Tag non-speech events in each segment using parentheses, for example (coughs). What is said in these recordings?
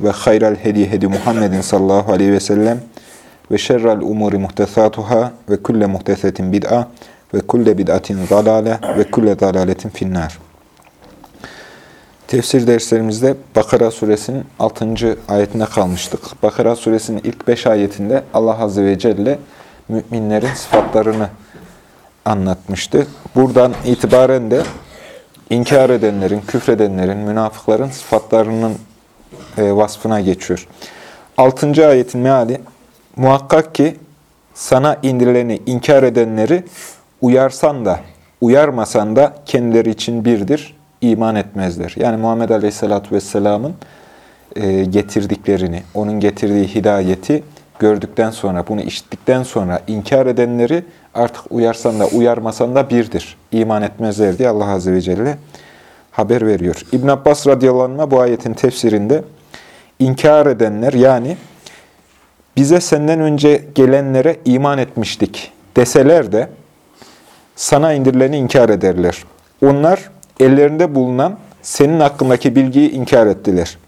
ve hayral hedi hedi Muhammedin sallallahu aleyhi ve sellem ve şerrel umuri muhtesatuhâ ve kulle muhtesetin bid'a ve kulle bid'atin zalale ve kulle zalaletin finnâr. Tefsir derslerimizde Bakara suresinin 6. ayetine kalmıştık. Bakara suresinin ilk 5 ayetinde Allah Azze ve Celle müminlerin sıfatlarını anlatmıştı. Buradan itibaren de inkar edenlerin, küfredenlerin, münafıkların sıfatlarının e, vasfına geçiyor. 6. ayetin meali, muhakkak ki sana indirileni inkar edenleri uyarsan da, uyarmasan da kendileri için birdir, iman etmezler. Yani Muhammed Aleyhisselatü Vesselam'ın e, getirdiklerini, onun getirdiği hidayeti gördükten sonra, bunu işittikten sonra inkar edenleri artık uyarsan da, uyarmasan da birdir, iman etmezler diye Allah Azze ve Celle haber veriyor. İbn Abbas radıyallahu bu ayetin tefsirinde inkar edenler yani bize senden önce gelenlere iman etmiştik deseler de sana indirileni inkar ederler. Onlar ellerinde bulunan senin hakkındaki bilgiyi inkar ettiler.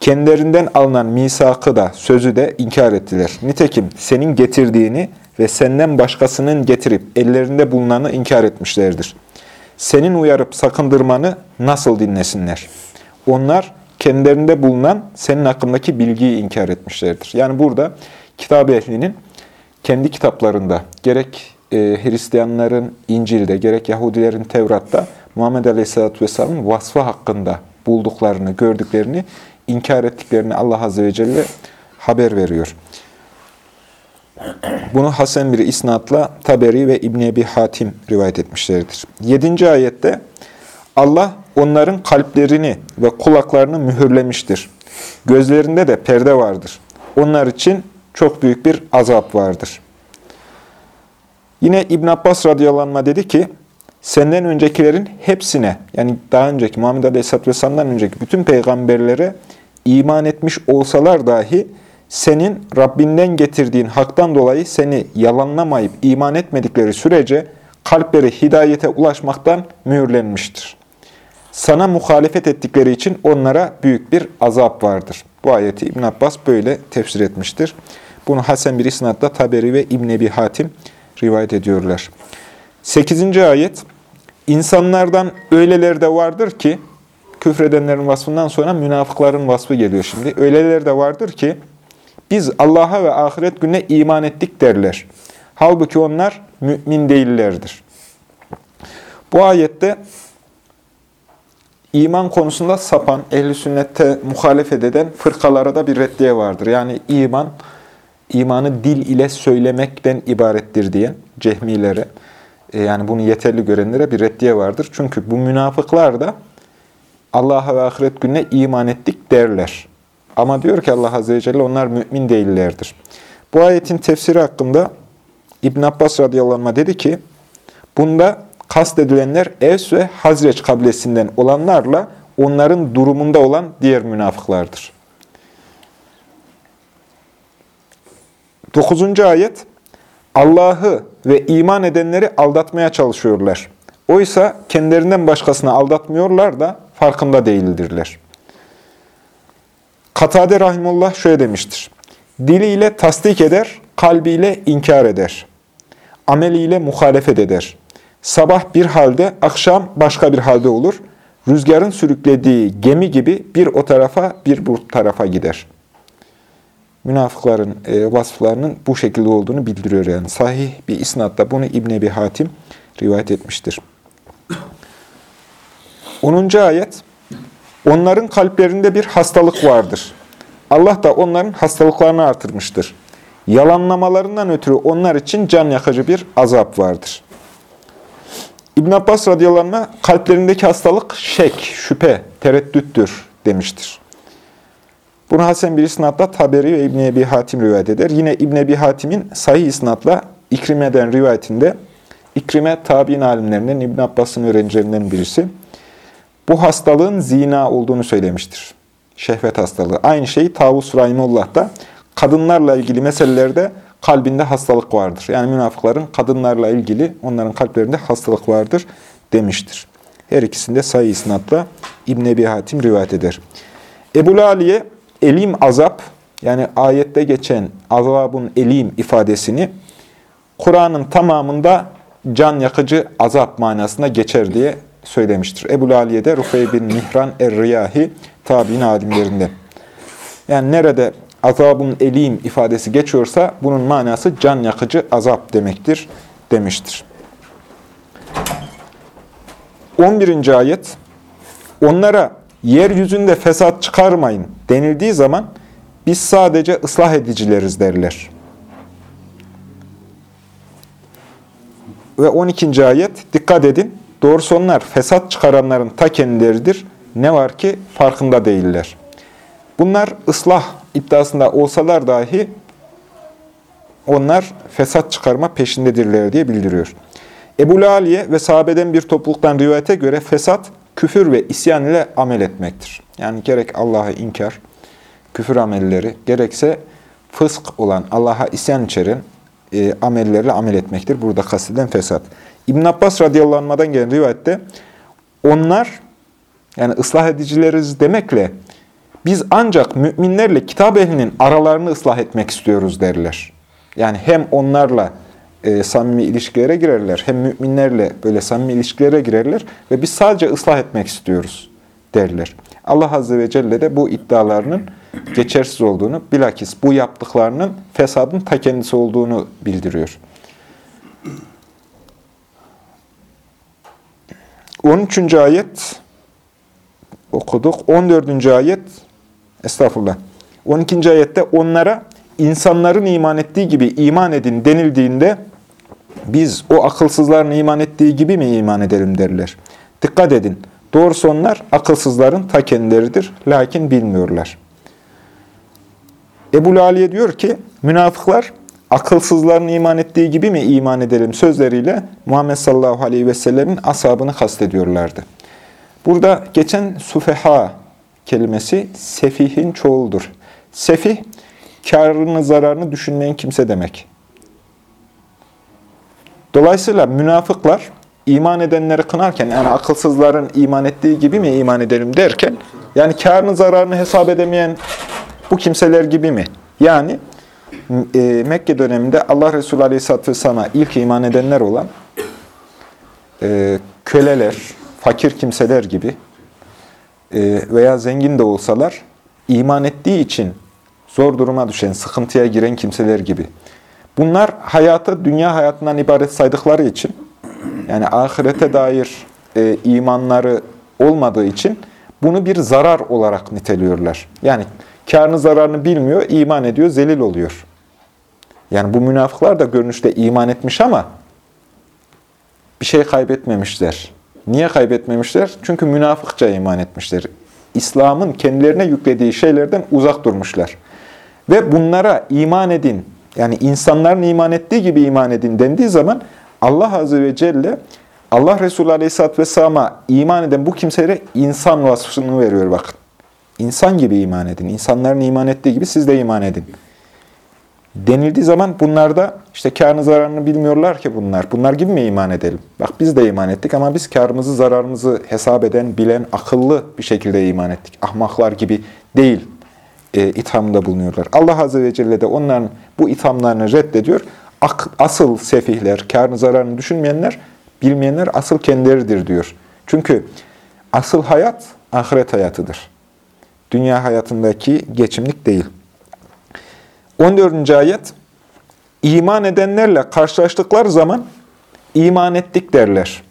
Kendilerinden alınan misakı da, sözü de inkar ettiler. Nitekim senin getirdiğini ve senden başkasının getirip ellerinde bulunanı inkar etmişlerdir. Senin uyarıp sakındırmanı nasıl dinlesinler? Onlar kendilerinde bulunan senin hakkındaki bilgiyi inkar etmişlerdir. Yani burada kitap ehlinin kendi kitaplarında gerek e, Hristiyanların İncil'de gerek Yahudilerin Tevrat'ta Muhammed Aleyhisselatü Vesselam'ın vasfı hakkında bulduklarını, gördüklerini inkar ettiklerini Allah Azze ve Celle haber veriyor. Bunu Hasan bir isnatla Taberi ve İbn Ebi Hatim rivayet etmişlerdir. 7. ayette Allah onların kalplerini ve kulaklarını mühürlemiştir. Gözlerinde de perde vardır. Onlar için çok büyük bir azap vardır. Yine İbn Abbas radıyallahu dedi ki, senden öncekilerin hepsine, yani daha önceki Muhammed Aleyhisselatü Vesselam'dan önceki bütün peygamberlere iman etmiş olsalar dahi, senin Rabbinden getirdiğin haktan dolayı seni yalanlamayıp iman etmedikleri sürece kalpleri hidayete ulaşmaktan mühürlenmiştir. Sana muhalefet ettikleri için onlara büyük bir azap vardır. Bu ayeti İbn Abbas böyle tefsir etmiştir. Bunu Hasan bir isnatla Taberi ve İbn Ebi Hatim rivayet ediyorlar. 8. ayet İnsanlardan öyleleri de vardır ki küfredenlerin vasfından sonra münafıkların vasfı geliyor şimdi. Öyleleri de vardır ki biz Allah'a ve ahiret gününe iman ettik derler. Halbuki onlar mümin değillerdir. Bu ayette iman konusunda sapan, ehli sünnette muhalefet eden fırkalara da bir reddiye vardır. Yani iman, imanı dil ile söylemekten ibarettir diyen cehmilere, e, yani bunu yeterli görenlere bir reddiye vardır. Çünkü bu münafıklar da Allah'a ve ahiret gününe iman ettik derler. Ama diyor ki Allah Azze ve Celle onlar mümin değillerdir. Bu ayetin tefsiri hakkında İbn Abbas radıyallahu anh dedi ki, bunda kastedilenler Evs ve Hazreç kabilesinden olanlarla onların durumunda olan diğer münafıklardır. 9. ayet Allah'ı ve iman edenleri aldatmaya çalışıyorlar. Oysa kendilerinden başkasını aldatmıyorlar da farkında değildirler. Katade Rahimullah şöyle demiştir. Diliyle tasdik eder, kalbiyle inkar eder. Ameliyle muhalefet eder. Sabah bir halde, akşam başka bir halde olur. Rüzgarın sürüklediği gemi gibi bir o tarafa, bir bu tarafa gider. Münafıkların e, vasıflarının bu şekilde olduğunu bildiriyor yani. Sahih bir isnatta bunu İbn Ebi Hatim rivayet etmiştir. 10. ayet Onların kalplerinde bir hastalık vardır. Allah da onların hastalıklarını artırmıştır. Yalanlamalarından ötürü onlar için can yakıcı bir azap vardır. İbn Abbas radıyallahu kalplerindeki hastalık şek, şüphe, tereddüttür demiştir. Bunu Hasan bir isnatla Taberi ve İbn Ebi Hatim rivayet eder. Yine İbn Ebi Hatim'in sahih isnatla İkrime'den rivayetinde İkrime tabi'in alimlerinden İbn Abbas'ın öğrencilerinden birisi. Bu hastalığın zina olduğunu söylemiştir. Şehvet hastalığı. Aynı şeyi Tavus Rahimullah da kadınlarla ilgili meselelerde kalbinde hastalık vardır. Yani münafıkların kadınlarla ilgili onların kalplerinde hastalık vardır demiştir. Her ikisinde sayı isnatla İbn Ebi Hatim rivayet eder. Ebu Aliye elim azap yani ayette geçen azabın elim ifadesini Kur'an'ın tamamında can yakıcı azap manasında geçer diye söylemiştir. Ebu Aliye de Rufey bin Mihran Er-Riyahi tabi'in alimlerinden. Yani nerede azabın elim ifadesi geçiyorsa bunun manası can yakıcı azap demektir demiştir. 11. ayet Onlara yeryüzünde fesat çıkarmayın denildiği zaman biz sadece ıslah edicileriz derler. Ve 12. ayet dikkat edin doğrusu onlar fesat çıkaranların ta kendileridir. Ne var ki farkında değiller. Bunlar ıslah iddiasında olsalar dahi onlar fesat çıkarma peşindedirler diye bildiriyor. Ebu Aliye ve sahabeden bir topluluktan rivayete göre fesat, küfür ve isyan ile amel etmektir. Yani gerek Allah'a inkar, küfür amelleri, gerekse fısk olan, Allah'a isyan içeren e, amellerle amel etmektir. Burada kastedilen fesat. İbn Abbas radıyallahu gelen rivayette onlar, yani ıslah edicileriz demekle, biz ancak müminlerle kitap ehlinin aralarını ıslah etmek istiyoruz derler. Yani hem onlarla e, samimi ilişkilere girerler, hem müminlerle böyle samimi ilişkilere girerler ve biz sadece ıslah etmek istiyoruz derler. Allah Azze ve Celle de bu iddialarının geçersiz olduğunu, bilakis bu yaptıklarının fesadın ta kendisi olduğunu bildiriyor. 13. ayet okuduk. 14. ayet estağfurullah. 12. ayette onlara insanların iman ettiği gibi iman edin denildiğinde biz o akılsızların iman ettiği gibi mi iman edelim derler. Dikkat edin. Doğrusu onlar akılsızların ta kendileridir. Lakin bilmiyorlar. Ebu Aliye diyor ki, münafıklar akılsızların iman ettiği gibi mi iman edelim sözleriyle Muhammed sallallahu aleyhi ve sellemin ashabını kastediyorlardı. Burada geçen sufeha kelimesi sefihin çoğuldur. Sefih, karını zararını düşünmeyen kimse demek. Dolayısıyla münafıklar iman edenleri kınarken, yani akılsızların iman ettiği gibi mi iman edelim derken, yani karını zararını hesap edemeyen bu kimseler gibi mi? Yani e, Mekke döneminde Allah Resulü Aleyhisselatü Vesselam'a ilk iman edenler olan e, köleler, fakir kimseler gibi e, veya zengin de olsalar iman ettiği için zor duruma düşen, sıkıntıya giren kimseler gibi. Bunlar hayatı dünya hayatından ibaret saydıkları için, yani ahirete dair e, imanları olmadığı için bunu bir zarar olarak niteliyorlar. Yani karını zararını bilmiyor, iman ediyor, zelil oluyor. Yani bu münafıklar da görünüşte iman etmiş ama bir şey kaybetmemişler. Niye kaybetmemişler? Çünkü münafıkça iman etmişler. İslam'ın kendilerine yüklediği şeylerden uzak durmuşlar. Ve bunlara iman edin, yani insanların iman ettiği gibi iman edin dendiği zaman Allah Azze ve Celle Allah Resulü Aleyhisselatü Vesselam'a iman eden bu kimselere insan vasfını veriyor bakın. İnsan gibi iman edin. İnsanların iman ettiği gibi siz de iman edin. Denildiği zaman bunlarda işte karını zararını bilmiyorlar ki bunlar. Bunlar gibi mi iman edelim? Bak biz de iman ettik ama biz karımızı zararımızı hesap eden, bilen, akıllı bir şekilde iman ettik. Ahmaklar gibi değil e, ithamında bulunuyorlar. Allah Azze ve Celle de onların bu ithamlarını reddediyor. Asıl sefihler, karını zararını düşünmeyenler, bilmeyenler asıl kendileridir diyor. Çünkü asıl hayat ahiret hayatıdır. Dünya hayatındaki geçimlik değil. 14. ayet iman edenlerle karşılaştıkları zaman iman ettik derler.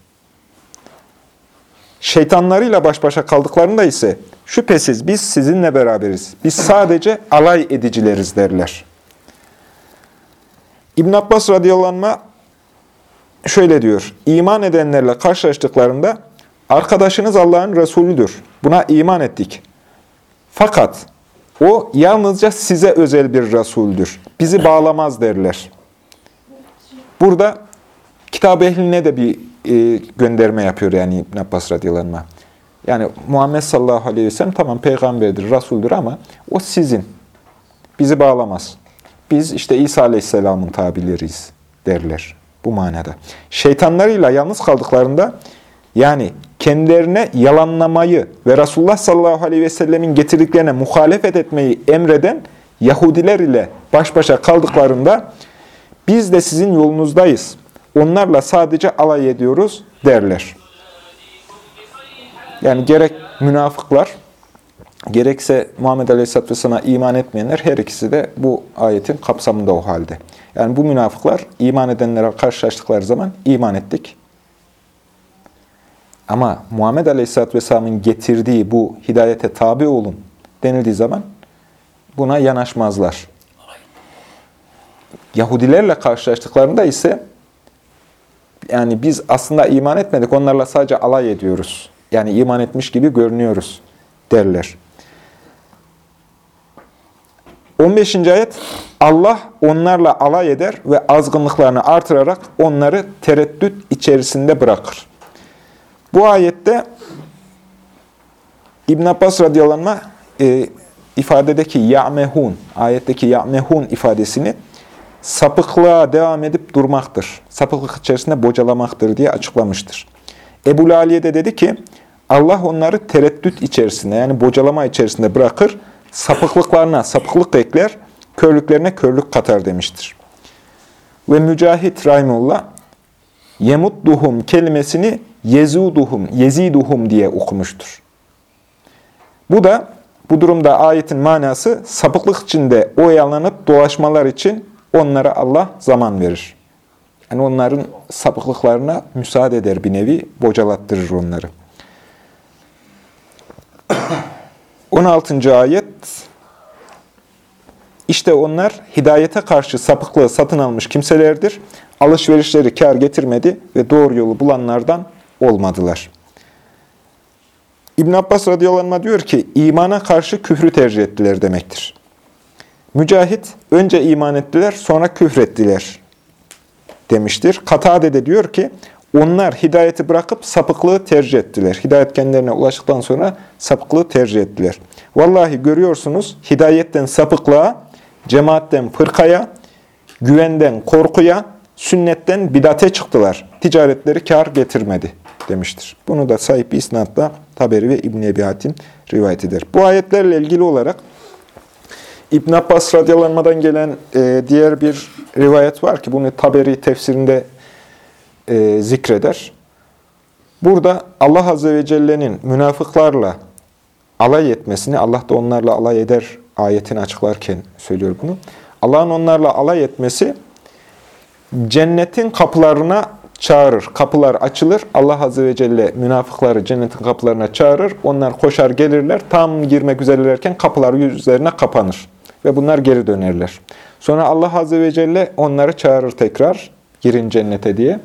Şeytanlarıyla baş başa kaldıklarında ise şüphesiz biz sizinle beraberiz. Biz sadece alay edicileriz derler. İbn Abbas radıyallahu şöyle diyor. İman edenlerle karşılaştıklarında arkadaşınız Allah'ın Resulüdür. Buna iman ettik. Fakat O yalnızca size özel bir Resul'dür. Bizi bağlamaz derler. Burada kitap ehline de bir e, gönderme yapıyor yani İbn Abbas radıyallahu. Yani Muhammed sallallahu aleyhi ve sellem tamam peygamberdir, Resul'dür ama o sizin. Bizi bağlamaz. Biz işte İsa aleyhisselamın tabileriyiz derler bu manada. Şeytanlarıyla yalnız kaldıklarında yani kendilerine yalanlamayı ve Resulullah sallallahu aleyhi ve sellemin getirdiklerine muhalefet etmeyi emreden Yahudiler ile baş başa kaldıklarında biz de sizin yolunuzdayız. Onlarla sadece alay ediyoruz derler. Yani gerek münafıklar, gerekse Muhammed Aleyhisselatü Vesselam'a iman etmeyenler her ikisi de bu ayetin kapsamında o halde. Yani bu münafıklar iman edenlere karşılaştıkları zaman iman ettik. Ama Muhammed Aleyhisselatü Vesselam'ın getirdiği bu hidayete tabi olun denildiği zaman buna yanaşmazlar. Yahudilerle karşılaştıklarında ise yani biz aslında iman etmedik, onlarla sadece alay ediyoruz. Yani iman etmiş gibi görünüyoruz derler. 15. ayet Allah onlarla alay eder ve azgınlıklarını artırarak onları tereddüt içerisinde bırakır. Bu ayette İbn Abbas radıyallahu e, ifadedeki ya'mehun, ayetteki ya'mehun ifadesini sapıklığa devam edip durmaktır. Sapıklık içerisinde bocalamaktır diye açıklamıştır. Ebu Laliye de dedi ki, Allah onları tereddüt içerisinde yani bocalama içerisinde bırakır, sapıklıklarına sapıklık ekler, körlüklerine körlük katar demiştir. Ve Mücahit Rahimullah, yemudduhum kelimesini yezuduhum, yeziduhum diye okumuştur. Bu da bu durumda ayetin manası sapıklık içinde oyalanıp dolaşmalar için onlara Allah zaman verir. Yani onların sapıklıklarına müsaade eder bir nevi, bocalattırır onları. (clears throat) 16. ayet İşte onlar hidayete karşı sapıklığı satın almış kimselerdir. Alışverişleri kar getirmedi ve doğru yolu bulanlardan olmadılar. İbn Abbas radıyallahu diyor ki, imana karşı küfrü tercih ettiler demektir. Mücahit, önce iman ettiler, sonra küfrettiler demiştir. Katade de diyor ki, onlar hidayeti bırakıp sapıklığı tercih ettiler. Hidayet kendilerine ulaştıktan sonra sapıklığı tercih ettiler. Vallahi görüyorsunuz, hidayetten sapıklığa, cemaatten fırkaya, güvenden korkuya, sünnetten bidate çıktılar. Ticaretleri kar getirmedi demiştir. Bunu da sahip bir isnatla Taberi ve İbn-i Ebi Hatim rivayet eder. Bu ayetlerle ilgili olarak İbn Abbas radyalanmadan gelen e, diğer bir rivayet var ki bunu Taberi tefsirinde e, zikreder. Burada Allah Azze ve Celle'nin münafıklarla alay etmesini, Allah da onlarla alay eder ayetini açıklarken söylüyor bunu. Allah'ın onlarla alay etmesi cennetin kapılarına çağırır. Kapılar açılır. Allah Azze ve Celle münafıkları cennetin kapılarına çağırır. Onlar koşar gelirler. Tam girmek üzerelerken kapılar yüzlerine kapanır. Ve bunlar geri dönerler. Sonra Allah Azze ve Celle onları çağırır tekrar. Girin cennete diye.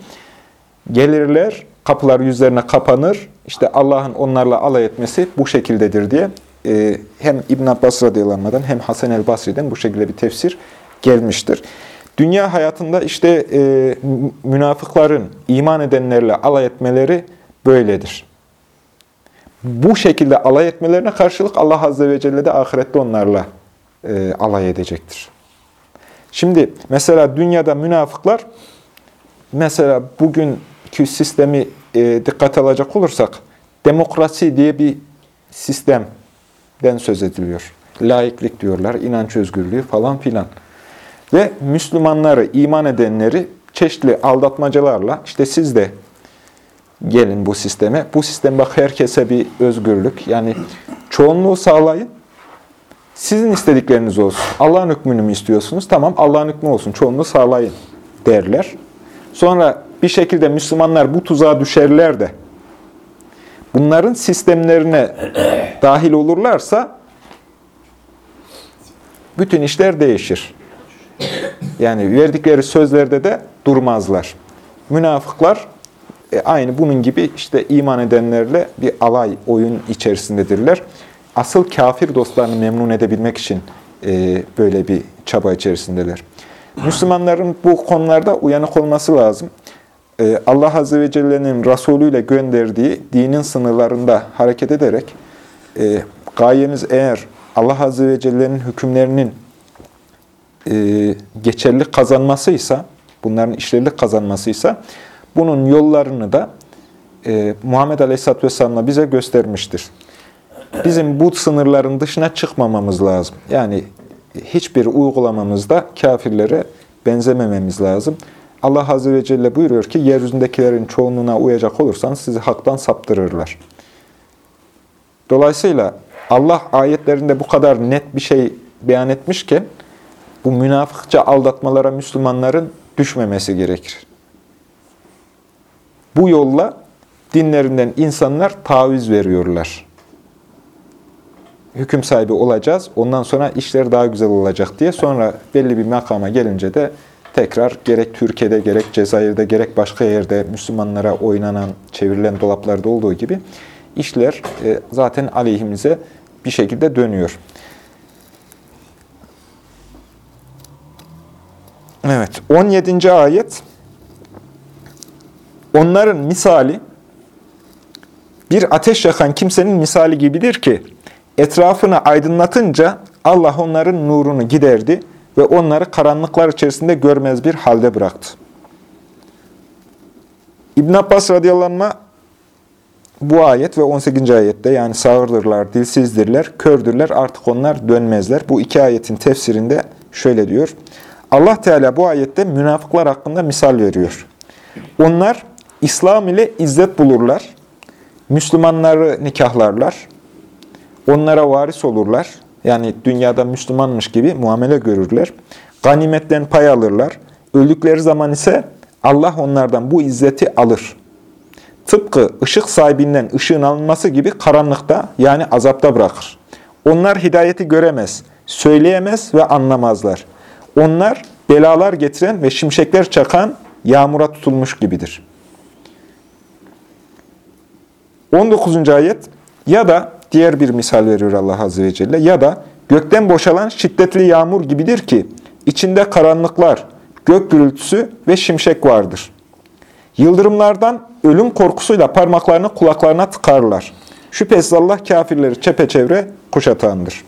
Gelirler. Kapılar yüzlerine kapanır. İşte Allah'ın onlarla alay etmesi bu şekildedir diye e, hem İbn Abbas radıyallahu hem Hasan el Basri'den bu şekilde bir tefsir gelmiştir. Dünya hayatında işte e, münafıkların iman edenlerle alay etmeleri böyledir. Bu şekilde alay etmelerine karşılık Allah Azze ve Celle de ahirette onlarla e, alay edecektir. Şimdi mesela dünyada münafıklar, mesela bugünkü sistemi e, dikkat alacak olursak, demokrasi diye bir sistemden söz ediliyor. Laiklik diyorlar, inanç özgürlüğü falan filan. Ve Müslümanları, iman edenleri çeşitli aldatmacalarla, işte siz de gelin bu sisteme. Bu sistem bak herkese bir özgürlük. Yani çoğunluğu sağlayın. Sizin istedikleriniz olsun. Allah'ın hükmünü mü istiyorsunuz? Tamam Allah'ın hükmü olsun. Çoğunluğu sağlayın derler. Sonra bir şekilde Müslümanlar bu tuzağa düşerler de bunların sistemlerine dahil olurlarsa bütün işler değişir. Yani verdikleri sözlerde de durmazlar. Münafıklar e, aynı bunun gibi işte iman edenlerle bir alay oyun içerisindedirler. asıl kafir dostlarını memnun edebilmek için e, böyle bir çaba içerisindeler. Müslümanların bu konularda uyanık olması lazım. E, Allah Azze ve Celle'nin Resulü ile gönderdiği dinin sınırlarında hareket ederek e, gayemiz eğer Allah Azze ve Celle'nin hükümlerinin e, geçerlilik kazanmasıysa, bunların işlevlik kazanmasıysa, bunun yollarını da e, Muhammed Aleyhisselatü Vesselam'la bize göstermiştir. Bizim bu sınırların dışına çıkmamamız lazım. Yani hiçbir uygulamamızda kafirlere benzemememiz lazım. Allah Azze ve Celle buyuruyor ki, yeryüzündekilerin çoğunluğuna uyacak olursanız sizi haktan saptırırlar. Dolayısıyla Allah ayetlerinde bu kadar net bir şey beyan etmişken, bu münafıkça aldatmalara Müslümanların düşmemesi gerekir. Bu yolla dinlerinden insanlar taviz veriyorlar. Hüküm sahibi olacağız, ondan sonra işler daha güzel olacak diye. Sonra belli bir makama gelince de tekrar gerek Türkiye'de, gerek Cezayir'de, gerek başka yerde Müslümanlara oynanan, çevrilen dolaplarda olduğu gibi işler e, zaten aleyhimize bir şekilde dönüyor. Evet, 17. ayet. Onların misali, bir ateş yakan kimsenin misali gibidir ki, etrafını aydınlatınca Allah onların nurunu giderdi ve onları karanlıklar içerisinde görmez bir halde bıraktı. İbn Abbas radıyallahu bu ayet ve 18. ayette yani sağırdırlar, dilsizdirler, kördürler artık onlar dönmezler. Bu iki ayetin tefsirinde şöyle diyor. Allah Teala bu ayette münafıklar hakkında misal veriyor. Onlar İslam ile izzet bulurlar, Müslümanları nikahlarlar, onlara varis olurlar, yani dünyada Müslümanmış gibi muamele görürler, ganimetten pay alırlar, öldükleri zaman ise Allah onlardan bu izzeti alır. Tıpkı ışık sahibinden ışığın alınması gibi karanlıkta yani azapta bırakır. Onlar hidayeti göremez, söyleyemez ve anlamazlar. Onlar belalar getiren ve şimşekler çakan yağmura tutulmuş gibidir. 19. ayet ya da diğer bir misal veriyor Allah Azze ve Celle ya da gökten boşalan şiddetli yağmur gibidir ki içinde karanlıklar, gök gürültüsü ve şimşek vardır. Yıldırımlardan ölüm korkusuyla parmaklarını kulaklarına tıkarlar. Şüphesiz Allah kafirleri çepeçevre kuşatandır.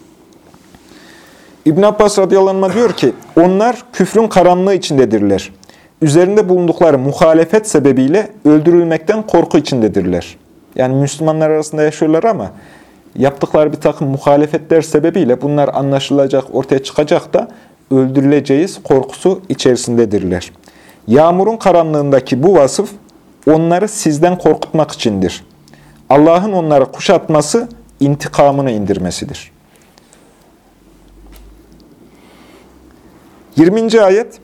İbn Abbas radıyallahu diyor ki, onlar küfrün karanlığı içindedirler. Üzerinde bulundukları muhalefet sebebiyle öldürülmekten korku içindedirler. Yani Müslümanlar arasında yaşıyorlar ama yaptıkları bir takım muhalefetler sebebiyle bunlar anlaşılacak, ortaya çıkacak da öldürüleceğiz korkusu içerisindedirler. Yağmurun karanlığındaki bu vasıf onları sizden korkutmak içindir. Allah'ın onları kuşatması intikamını indirmesidir. 20. ayet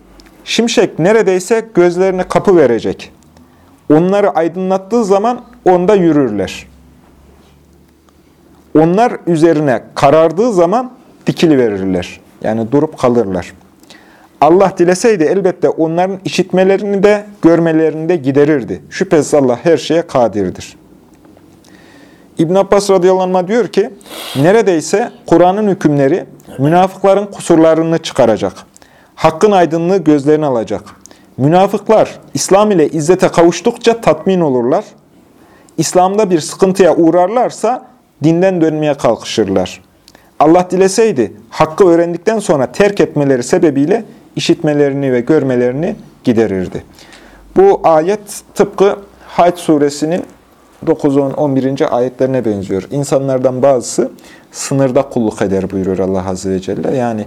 Şimşek neredeyse gözlerini kapı verecek. Onları aydınlattığı zaman onda yürürler. Onlar üzerine karardığı zaman dikili verirler. Yani durup kalırlar. Allah dileseydi elbette onların işitmelerini de görmelerini de giderirdi. Şüphesiz Allah her şeye kadirdir. İbn Abbas radıyallahu anh diyor ki, neredeyse Kur'an'ın hükümleri münafıkların kusurlarını çıkaracak. Hakkın aydınlığı gözlerini alacak. Münafıklar İslam ile izzete kavuştukça tatmin olurlar. İslam'da bir sıkıntıya uğrarlarsa dinden dönmeye kalkışırlar. Allah dileseydi hakkı öğrendikten sonra terk etmeleri sebebiyle işitmelerini ve görmelerini giderirdi. Bu ayet tıpkı Hac suresinin 9, 10, 11. ayetlerine benziyor. İnsanlardan bazısı sınırda kulluk eder buyuruyor Allah Azze ve Celle. Yani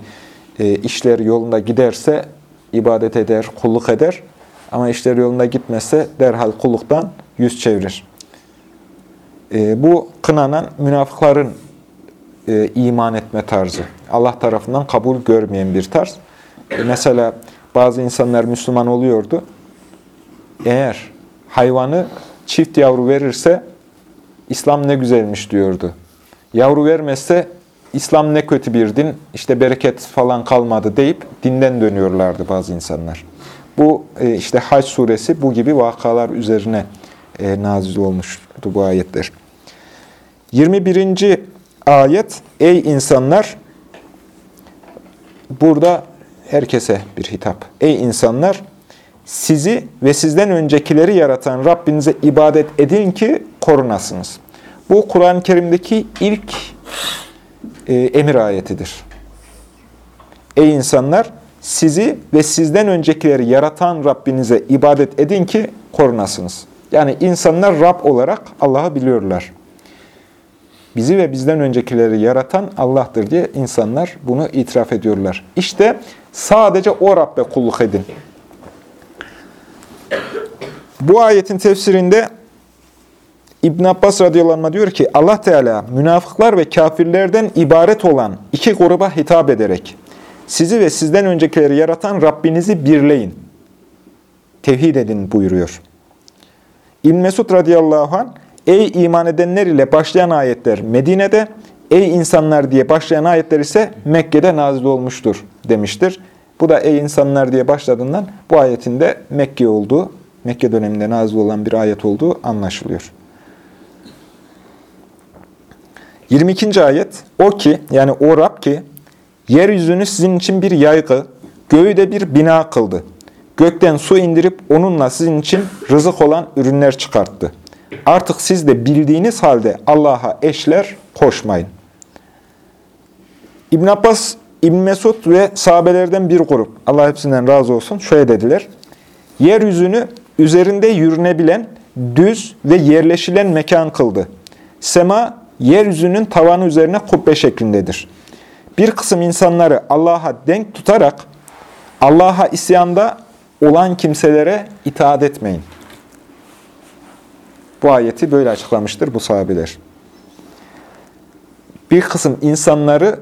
işler yolunda giderse ibadet eder, kulluk eder. Ama işler yolunda gitmezse derhal kulluktan yüz çevirir. E, bu kınanan münafıkların e, iman etme tarzı. Allah tarafından kabul görmeyen bir tarz. E, mesela bazı insanlar Müslüman oluyordu. Eğer hayvanı çift yavru verirse İslam ne güzelmiş diyordu. Yavru vermezse İslam ne kötü bir din, işte bereket falan kalmadı deyip dinden dönüyorlardı bazı insanlar. Bu e, işte Hac suresi bu gibi vakalar üzerine e, nazil olmuştu bu ayetler. 21. ayet, ey insanlar, burada herkese bir hitap. Ey insanlar, sizi ve sizden öncekileri yaratan Rabbinize ibadet edin ki korunasınız. Bu Kur'an-ı Kerim'deki ilk e, emir ayetidir. Ey insanlar, sizi ve sizden öncekileri yaratan Rabbinize ibadet edin ki korunasınız. Yani insanlar Rab olarak Allah'ı biliyorlar. Bizi ve bizden öncekileri yaratan Allah'tır diye insanlar bunu itiraf ediyorlar. İşte sadece o Rabbe kulluk edin. Bu ayetin tefsirinde İbn Abbas radıyallahu diyor ki Allah Teala münafıklar ve kafirlerden ibaret olan iki gruba hitap ederek sizi ve sizden öncekileri yaratan Rabbinizi birleyin. Tevhid edin buyuruyor. İbn Mesud radıyallahu anh ey iman edenler ile başlayan ayetler Medine'de, ey insanlar diye başlayan ayetler ise Mekke'de nazil olmuştur demiştir. Bu da ey insanlar diye başladığından bu ayetin de Mekke olduğu, Mekke döneminde nazil olan bir ayet olduğu anlaşılıyor. 22. ayet, o ki, yani o Rab ki, yeryüzünü sizin için bir yaygı, göğü de bir bina kıldı. Gökten su indirip onunla sizin için rızık olan ürünler çıkarttı. Artık siz de bildiğiniz halde Allah'a eşler koşmayın. İbn Abbas, İbn Mesud ve sahabelerden bir grup, Allah hepsinden razı olsun, şöyle dediler. Yeryüzünü üzerinde yürünebilen, düz ve yerleşilen mekan kıldı. Sema, yeryüzünün tavanı üzerine kubbe şeklindedir. Bir kısım insanları Allah'a denk tutarak Allah'a isyanda olan kimselere itaat etmeyin. Bu ayeti böyle açıklamıştır bu sahabeler. Bir kısım insanları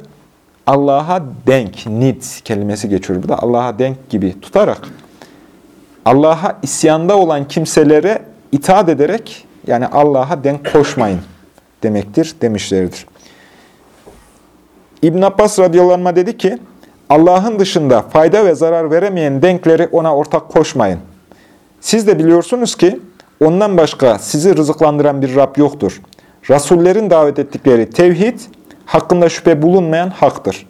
Allah'a denk, nid kelimesi geçiyor burada. Allah'a denk gibi tutarak Allah'a isyanda olan kimselere itaat ederek yani Allah'a denk koşmayın demektir demişlerdir. İbn Abbas radıyallahu dedi ki, Allah'ın dışında fayda ve zarar veremeyen denkleri ona ortak koşmayın. Siz de biliyorsunuz ki ondan başka sizi rızıklandıran bir Rab yoktur. Rasullerin davet ettikleri tevhid, hakkında şüphe bulunmayan haktır.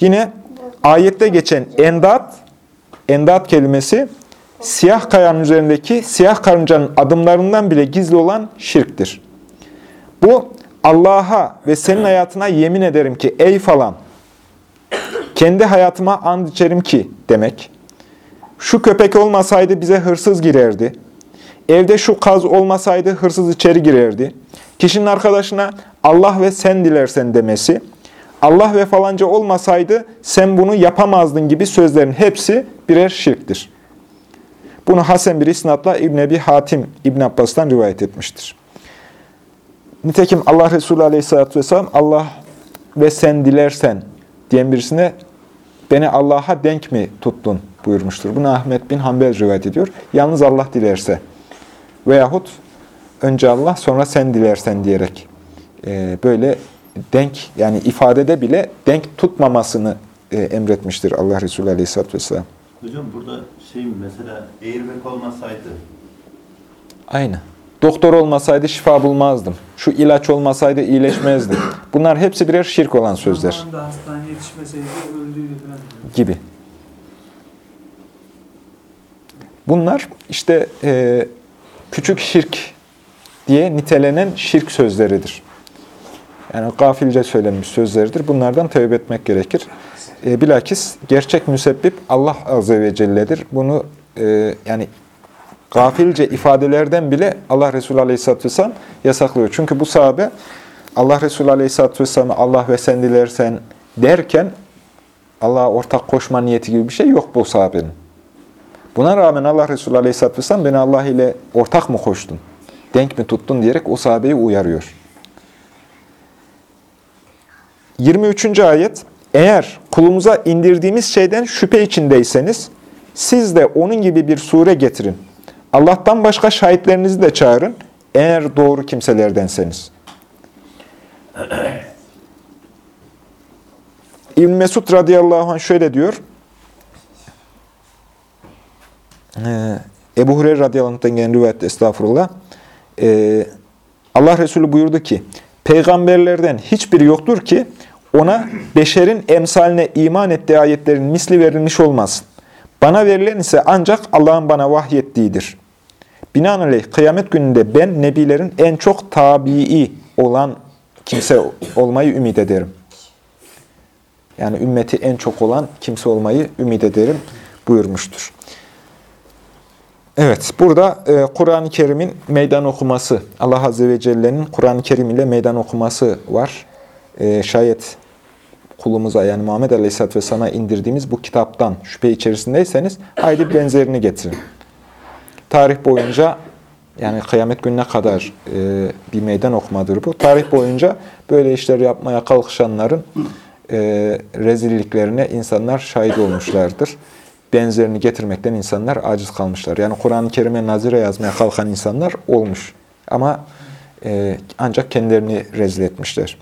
Yine ayette geçen endat, endat kelimesi siyah kayanın üzerindeki siyah karıncanın adımlarından bile gizli olan şirktir. Bu Allah'a ve senin hayatına yemin ederim ki ey falan, kendi hayatıma and içerim ki demek. Şu köpek olmasaydı bize hırsız girerdi. Evde şu kaz olmasaydı hırsız içeri girerdi. Kişinin arkadaşına Allah ve sen dilersen demesi. Allah ve falanca olmasaydı sen bunu yapamazdın gibi sözlerin hepsi birer şirktir. Bunu Hasan bir isnatla İbn Ebi Hatim İbn Abbas'tan rivayet etmiştir. Nitekim Allah Resulü Aleyhisselatü Vesselam Allah ve sen dilersen diyen birisine beni Allah'a denk mi tuttun buyurmuştur. Bunu Ahmet bin Hanbel rivayet ediyor. Yalnız Allah dilerse veyahut önce Allah sonra sen dilersen diyerek e, böyle denk yani ifadede bile denk tutmamasını e, emretmiştir Allah Resulü Aleyhisselatü Vesselam. Hocam burada şey mesela airbag olmasaydı Aynı. Doktor olmasaydı şifa bulmazdım. Şu ilaç olmasaydı iyileşmezdim. (coughs) Bunlar hepsi birer şirk olan sözler gibi. Bunlar işte e, küçük şirk diye nitelenen şirk sözleridir. Yani gafilce söylenmiş sözleridir. Bunlardan tövbe etmek gerekir. E, bilakis gerçek müsebbip Allah Azze ve Celle'dir. Bunu e, yani gafilce ifadelerden bile Allah Resulü Aleyhisselatü Vesselam yasaklıyor. Çünkü bu sahabe Allah Resulü Aleyhisselatü Vesselam'a Allah ve sen dilersen derken Allah'a ortak koşma niyeti gibi bir şey yok bu sahabenin. Buna rağmen Allah Resulü Aleyhisselatü Vesselam beni Allah ile ortak mı koştun, denk mi tuttun diyerek o sahabeyi uyarıyor. 23. ayet Eğer kulumuza indirdiğimiz şeyden şüphe içindeyseniz siz de onun gibi bir sure getirin. Allah'tan başka şahitlerinizi de çağırın eğer doğru kimselerdenseniz. (clears throat) İbn Mesud radıyallahu anh şöyle diyor. Ee, Ebu Hureyre radıyallahu anh'tan gelen rivayette estağfurullah. Ee, Allah Resulü buyurdu ki, Peygamberlerden hiçbiri yoktur ki ona beşerin emsaline iman ettiği ayetlerin misli verilmiş olmasın. Bana verilen ise ancak Allah'ın bana vahyettiğidir. Binaenaleyh kıyamet gününde ben nebilerin en çok tabii olan kimse olmayı ümit ederim. Yani ümmeti en çok olan kimse olmayı ümit ederim buyurmuştur. Evet, burada e, Kur'an-ı Kerim'in meydan okuması, Allah Azze ve Celle'nin Kur'an-ı Kerim ile meydan okuması var. E, şayet kulumuza yani Muhammed Aleyhisselatü Vesselam'a indirdiğimiz bu kitaptan şüphe içerisindeyseniz haydi benzerini getirin. Tarih boyunca yani kıyamet gününe kadar e, bir meydan okumadır bu. Tarih boyunca böyle işler yapmaya kalkışanların e, rezilliklerine insanlar şahit olmuşlardır. Benzerini getirmekten insanlar aciz kalmışlar. Yani Kur'an-ı Kerim'e nazire yazmaya kalkan insanlar olmuş. Ama e, ancak kendilerini rezil etmişler.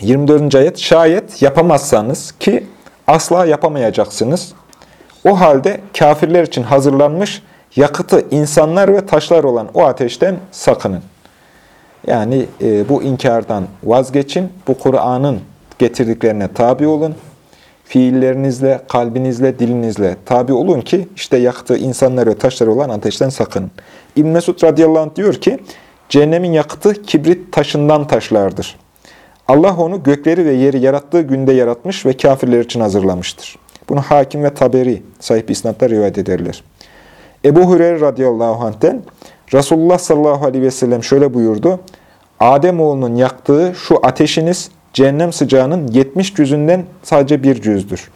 24. ayet, şayet yapamazsanız ki asla yapamayacaksınız. O halde kafirler için hazırlanmış yakıtı insanlar ve taşlar olan o ateşten sakının. Yani e, bu inkardan vazgeçin, bu Kur'an'ın getirdiklerine tabi olun. Fiillerinizle, kalbinizle, dilinizle tabi olun ki işte yakıtı insanlar ve taşlar olan ateşten sakının. İbn Mesud radıyallahu anh diyor ki, cehennemin yakıtı kibrit taşından taşlardır. Allah onu gökleri ve yeri yarattığı günde yaratmış ve kafirler için hazırlamıştır. Bunu Hakim ve Taberi sahip isnatlar rivayet ederler. Ebu Hureyre radıyallahu anh'ten Resulullah sallallahu aleyhi ve sellem şöyle buyurdu. Ademoğlunun yaktığı şu ateşiniz cehennem sıcağının 70 cüzünden sadece bir cüzdür.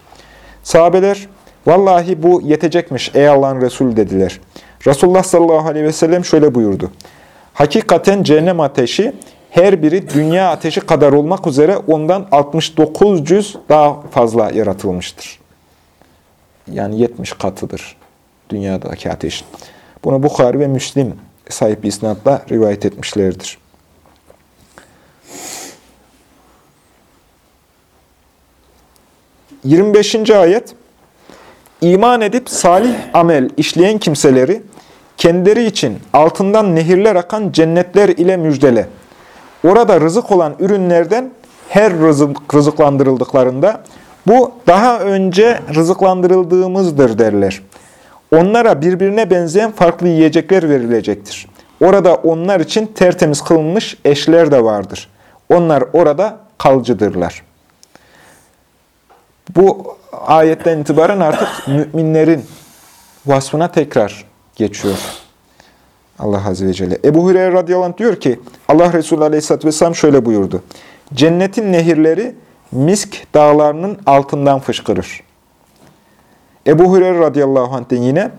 Sahabeler, vallahi bu yetecekmiş ey Allah'ın Resulü dediler. Resulullah sallallahu aleyhi ve sellem şöyle buyurdu. Hakikaten cehennem ateşi her biri dünya ateşi kadar olmak üzere ondan 69 cüz daha fazla yaratılmıştır. Yani 70 katıdır dünyadaki ateşin. Bunu Bukhari ve Müslim sahip isnatla rivayet etmişlerdir. Yirmi beşinci ayet İman edip salih amel işleyen kimseleri kendileri için altından nehirler akan cennetler ile müjdele. Orada rızık olan ürünlerden her rızık, rızıklandırıldıklarında bu daha önce rızıklandırıldığımızdır derler. Onlara birbirine benzeyen farklı yiyecekler verilecektir. Orada onlar için tertemiz kılınmış eşler de vardır. Onlar orada kalıcıdırlar. Bu ayetten itibaren artık müminlerin vasfına tekrar geçiyor. Allah Azze ve Celle. Ebu Hureyre radıyallahu anh diyor ki, Allah Resulü aleyhisselatü vesselam şöyle buyurdu. Cennetin nehirleri misk dağlarının altından fışkırır. Ebu Hureyre radıyallahu anh'ten yine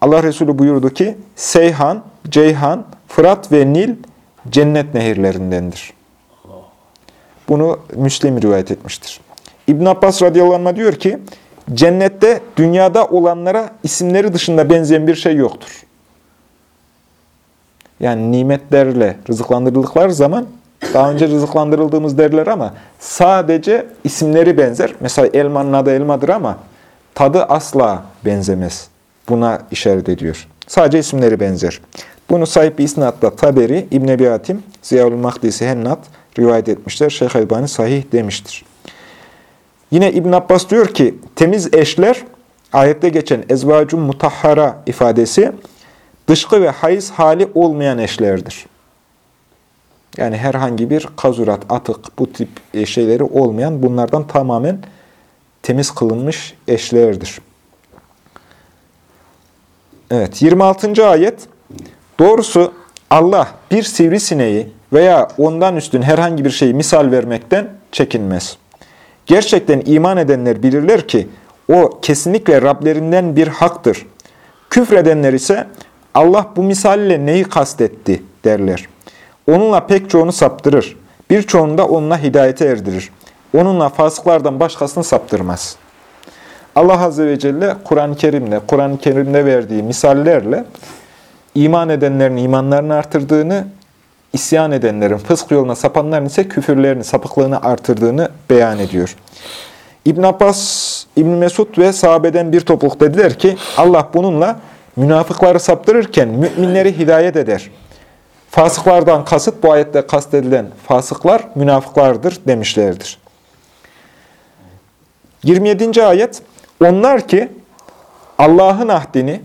Allah Resulü buyurdu ki, Seyhan, Ceyhan, Fırat ve Nil cennet nehirlerindendir. Bunu Müslim rivayet etmiştir. İbn Abbas radıyallahu anh diyor ki, cennette dünyada olanlara isimleri dışında benzeyen bir şey yoktur. Yani nimetlerle rızıklandırıldıkları zaman daha önce rızıklandırıldığımız derler ama sadece isimleri benzer. Mesela elmanın adı elmadır ama tadı asla benzemez. Buna işaret ediyor. Sadece isimleri benzer. Bunu sahip bir isnatla Taberi, İbn Ebi Hatim, Ziyaül Mahdisi Hennat rivayet etmişler. Şeyh Elbani sahih demiştir. Yine İbn Abbas diyor ki, temiz eşler, ayette geçen ezvacun mutahhara ifadesi, dışkı ve hayız hali olmayan eşlerdir. Yani herhangi bir kazurat, atık, bu tip şeyleri olmayan, bunlardan tamamen temiz kılınmış eşlerdir. Evet, 26. ayet. Doğrusu Allah bir sivrisineği veya ondan üstün herhangi bir şeyi misal vermekten çekinmez. Gerçekten iman edenler bilirler ki o kesinlikle Rablerinden bir haktır. Küfredenler ise Allah bu misalle neyi kastetti derler. Onunla pek çoğunu saptırır. Birçoğunu da onunla hidayete erdirir. Onunla fasıklardan başkasını saptırmaz. Allah Azze ve Celle Kur'an-ı Kerim'de, Kur'an-ı Kerim'de verdiği misallerle iman edenlerin imanlarını artırdığını, isyan edenlerin, fısk yoluna sapanların ise küfürlerini, sapıklığını artırdığını beyan ediyor. İbn Abbas, İbn Mesud ve sahabeden bir topluluk dediler ki Allah bununla münafıkları saptırırken müminleri hidayet eder. Fasıklardan kasıt bu ayette kastedilen fasıklar münafıklardır demişlerdir. 27. ayet Onlar ki Allah'ın ahdini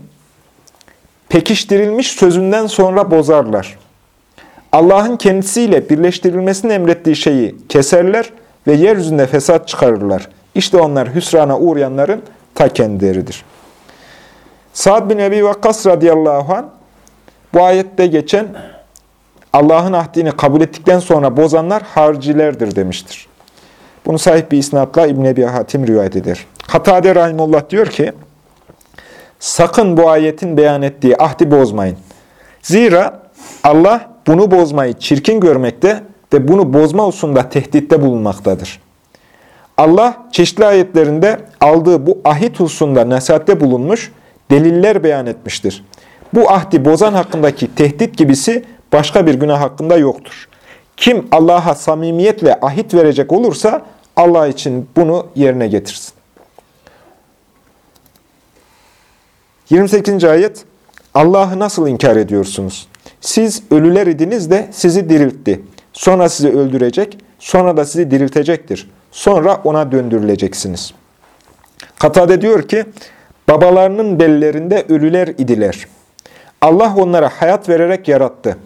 pekiştirilmiş sözünden sonra bozarlar. Allah'ın kendisiyle birleştirilmesini emrettiği şeyi keserler ve yeryüzünde fesat çıkarırlar. İşte onlar hüsrana uğrayanların ta kendileridir. Sa'd bin Ebi Vakkas radıyallahu anh bu ayette geçen Allah'ın ahdini kabul ettikten sonra bozanlar harcilerdir demiştir. Bunu sahip bir isnatla İbn Ebi Hatim rivayet eder. Katade Rahimullah diyor ki, sakın bu ayetin beyan ettiği ahdi bozmayın. Zira Allah bunu bozmayı çirkin görmekte ve bunu bozma hususunda tehditte bulunmaktadır. Allah çeşitli ayetlerinde aldığı bu ahit hususunda nasihatte bulunmuş, deliller beyan etmiştir. Bu ahdi bozan hakkındaki tehdit gibisi başka bir günah hakkında yoktur. Kim Allah'a samimiyetle ahit verecek olursa Allah için bunu yerine getirsin. 28. ayet Allah'ı nasıl inkar ediyorsunuz? Siz ölüler idiniz de sizi diriltti. Sonra sizi öldürecek, sonra da sizi diriltecektir. Sonra ona döndürüleceksiniz. Katade diyor ki, babalarının bellerinde ölüler idiler. Allah onlara hayat vererek yarattı.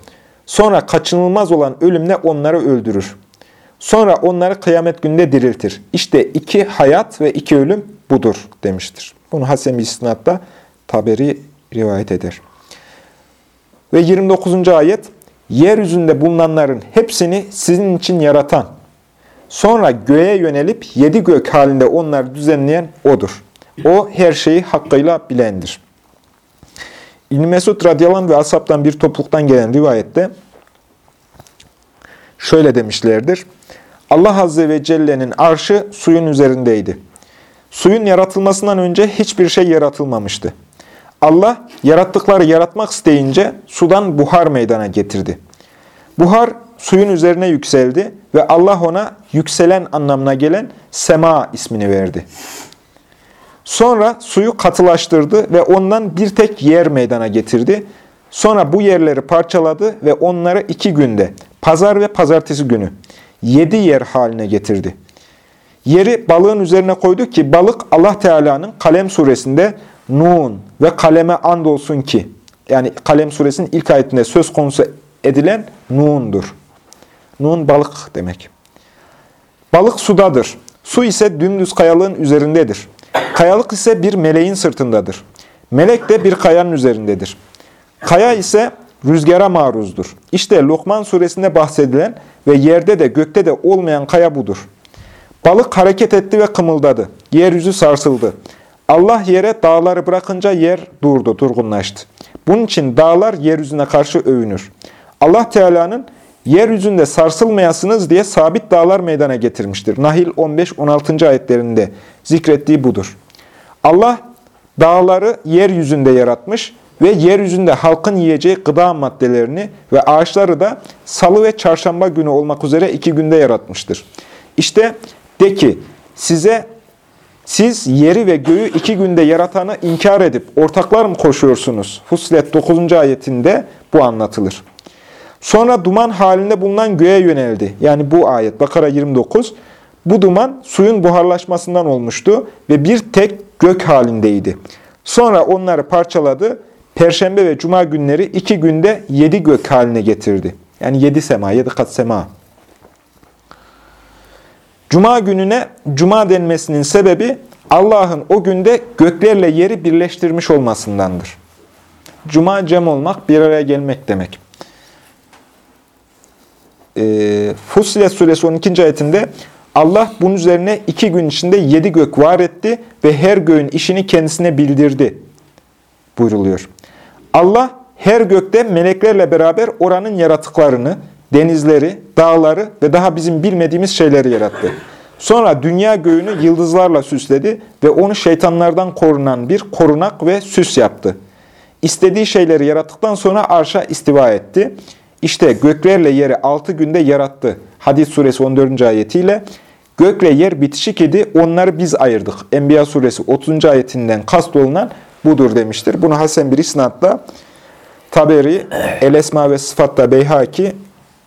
Sonra kaçınılmaz olan ölümle onları öldürür. Sonra onları kıyamet günde diriltir. İşte iki hayat ve iki ölüm budur demiştir. Bunu Hasan-ı İsnad'da Taberi rivayet eder. Ve 29. ayet, Yeryüzünde bulunanların hepsini sizin için yaratan, sonra göğe yönelip yedi gök halinde onları düzenleyen O'dur. O her şeyi hakkıyla bilendir. İbn Mesud radıyallahu ve ashabtan bir topluluktan gelen rivayette şöyle demişlerdir. Allah Azze ve Celle'nin arşı suyun üzerindeydi. Suyun yaratılmasından önce hiçbir şey yaratılmamıştı. Allah yarattıkları yaratmak isteyince sudan buhar meydana getirdi. Buhar suyun üzerine yükseldi ve Allah ona yükselen anlamına gelen sema ismini verdi. Sonra suyu katılaştırdı ve ondan bir tek yer meydana getirdi. Sonra bu yerleri parçaladı ve onları iki günde, pazar ve pazartesi günü, yedi yer haline getirdi. Yeri balığın üzerine koydu ki balık Allah Teala'nın Kalem suresinde Nun ve kaleme andolsun ki, yani Kalem suresinin ilk ayetinde söz konusu edilen Nun'dur. Nun balık demek. Balık sudadır. Su ise dümdüz kayalığın üzerindedir. Kayalık ise bir meleğin sırtındadır. Melek de bir kayanın üzerindedir. Kaya ise rüzgara maruzdur. İşte Lokman suresinde bahsedilen ve yerde de gökte de olmayan kaya budur. Balık hareket etti ve kımıldadı. Yeryüzü sarsıldı. Allah yere dağları bırakınca yer durdu, durgunlaştı. Bunun için dağlar yeryüzüne karşı övünür. Allah Teala'nın yeryüzünde sarsılmayasınız diye sabit dağlar meydana getirmiştir. Nahil 15-16. ayetlerinde zikrettiği budur. Allah dağları yeryüzünde yaratmış ve yeryüzünde halkın yiyeceği gıda maddelerini ve ağaçları da salı ve çarşamba günü olmak üzere iki günde yaratmıştır. İşte de ki size siz yeri ve göğü iki günde yaratanı inkar edip ortaklar mı koşuyorsunuz? Huslet 9. ayetinde bu anlatılır. Sonra duman halinde bulunan göğe yöneldi. Yani bu ayet Bakara 29. Bu duman suyun buharlaşmasından olmuştu ve bir tek gök halindeydi. Sonra onları parçaladı. Perşembe ve cuma günleri iki günde yedi gök haline getirdi. Yani yedi sema, yedi kat sema. Cuma gününe cuma denmesinin sebebi Allah'ın o günde göklerle yeri birleştirmiş olmasındandır. Cuma cem olmak, bir araya gelmek demek. E, Fussilet suresi 12. ayetinde Allah bunun üzerine iki gün içinde yedi gök var etti ve her göğün işini kendisine bildirdi buyruluyor. Allah her gökte meleklerle beraber oranın yaratıklarını, denizleri, dağları ve daha bizim bilmediğimiz şeyleri yarattı. Sonra dünya göğünü yıldızlarla süsledi ve onu şeytanlardan korunan bir korunak ve süs yaptı. İstediği şeyleri yarattıktan sonra arşa istiva etti. İşte göklerle yeri altı günde yarattı. Hadis suresi 14. ayetiyle gökle yer bitişik idi, onları biz ayırdık. Enbiya suresi 30. ayetinden kast olunan budur demiştir. Bunu Hasan bir isnatla Taberi, El Esma ve Sıfat'ta Beyhaki,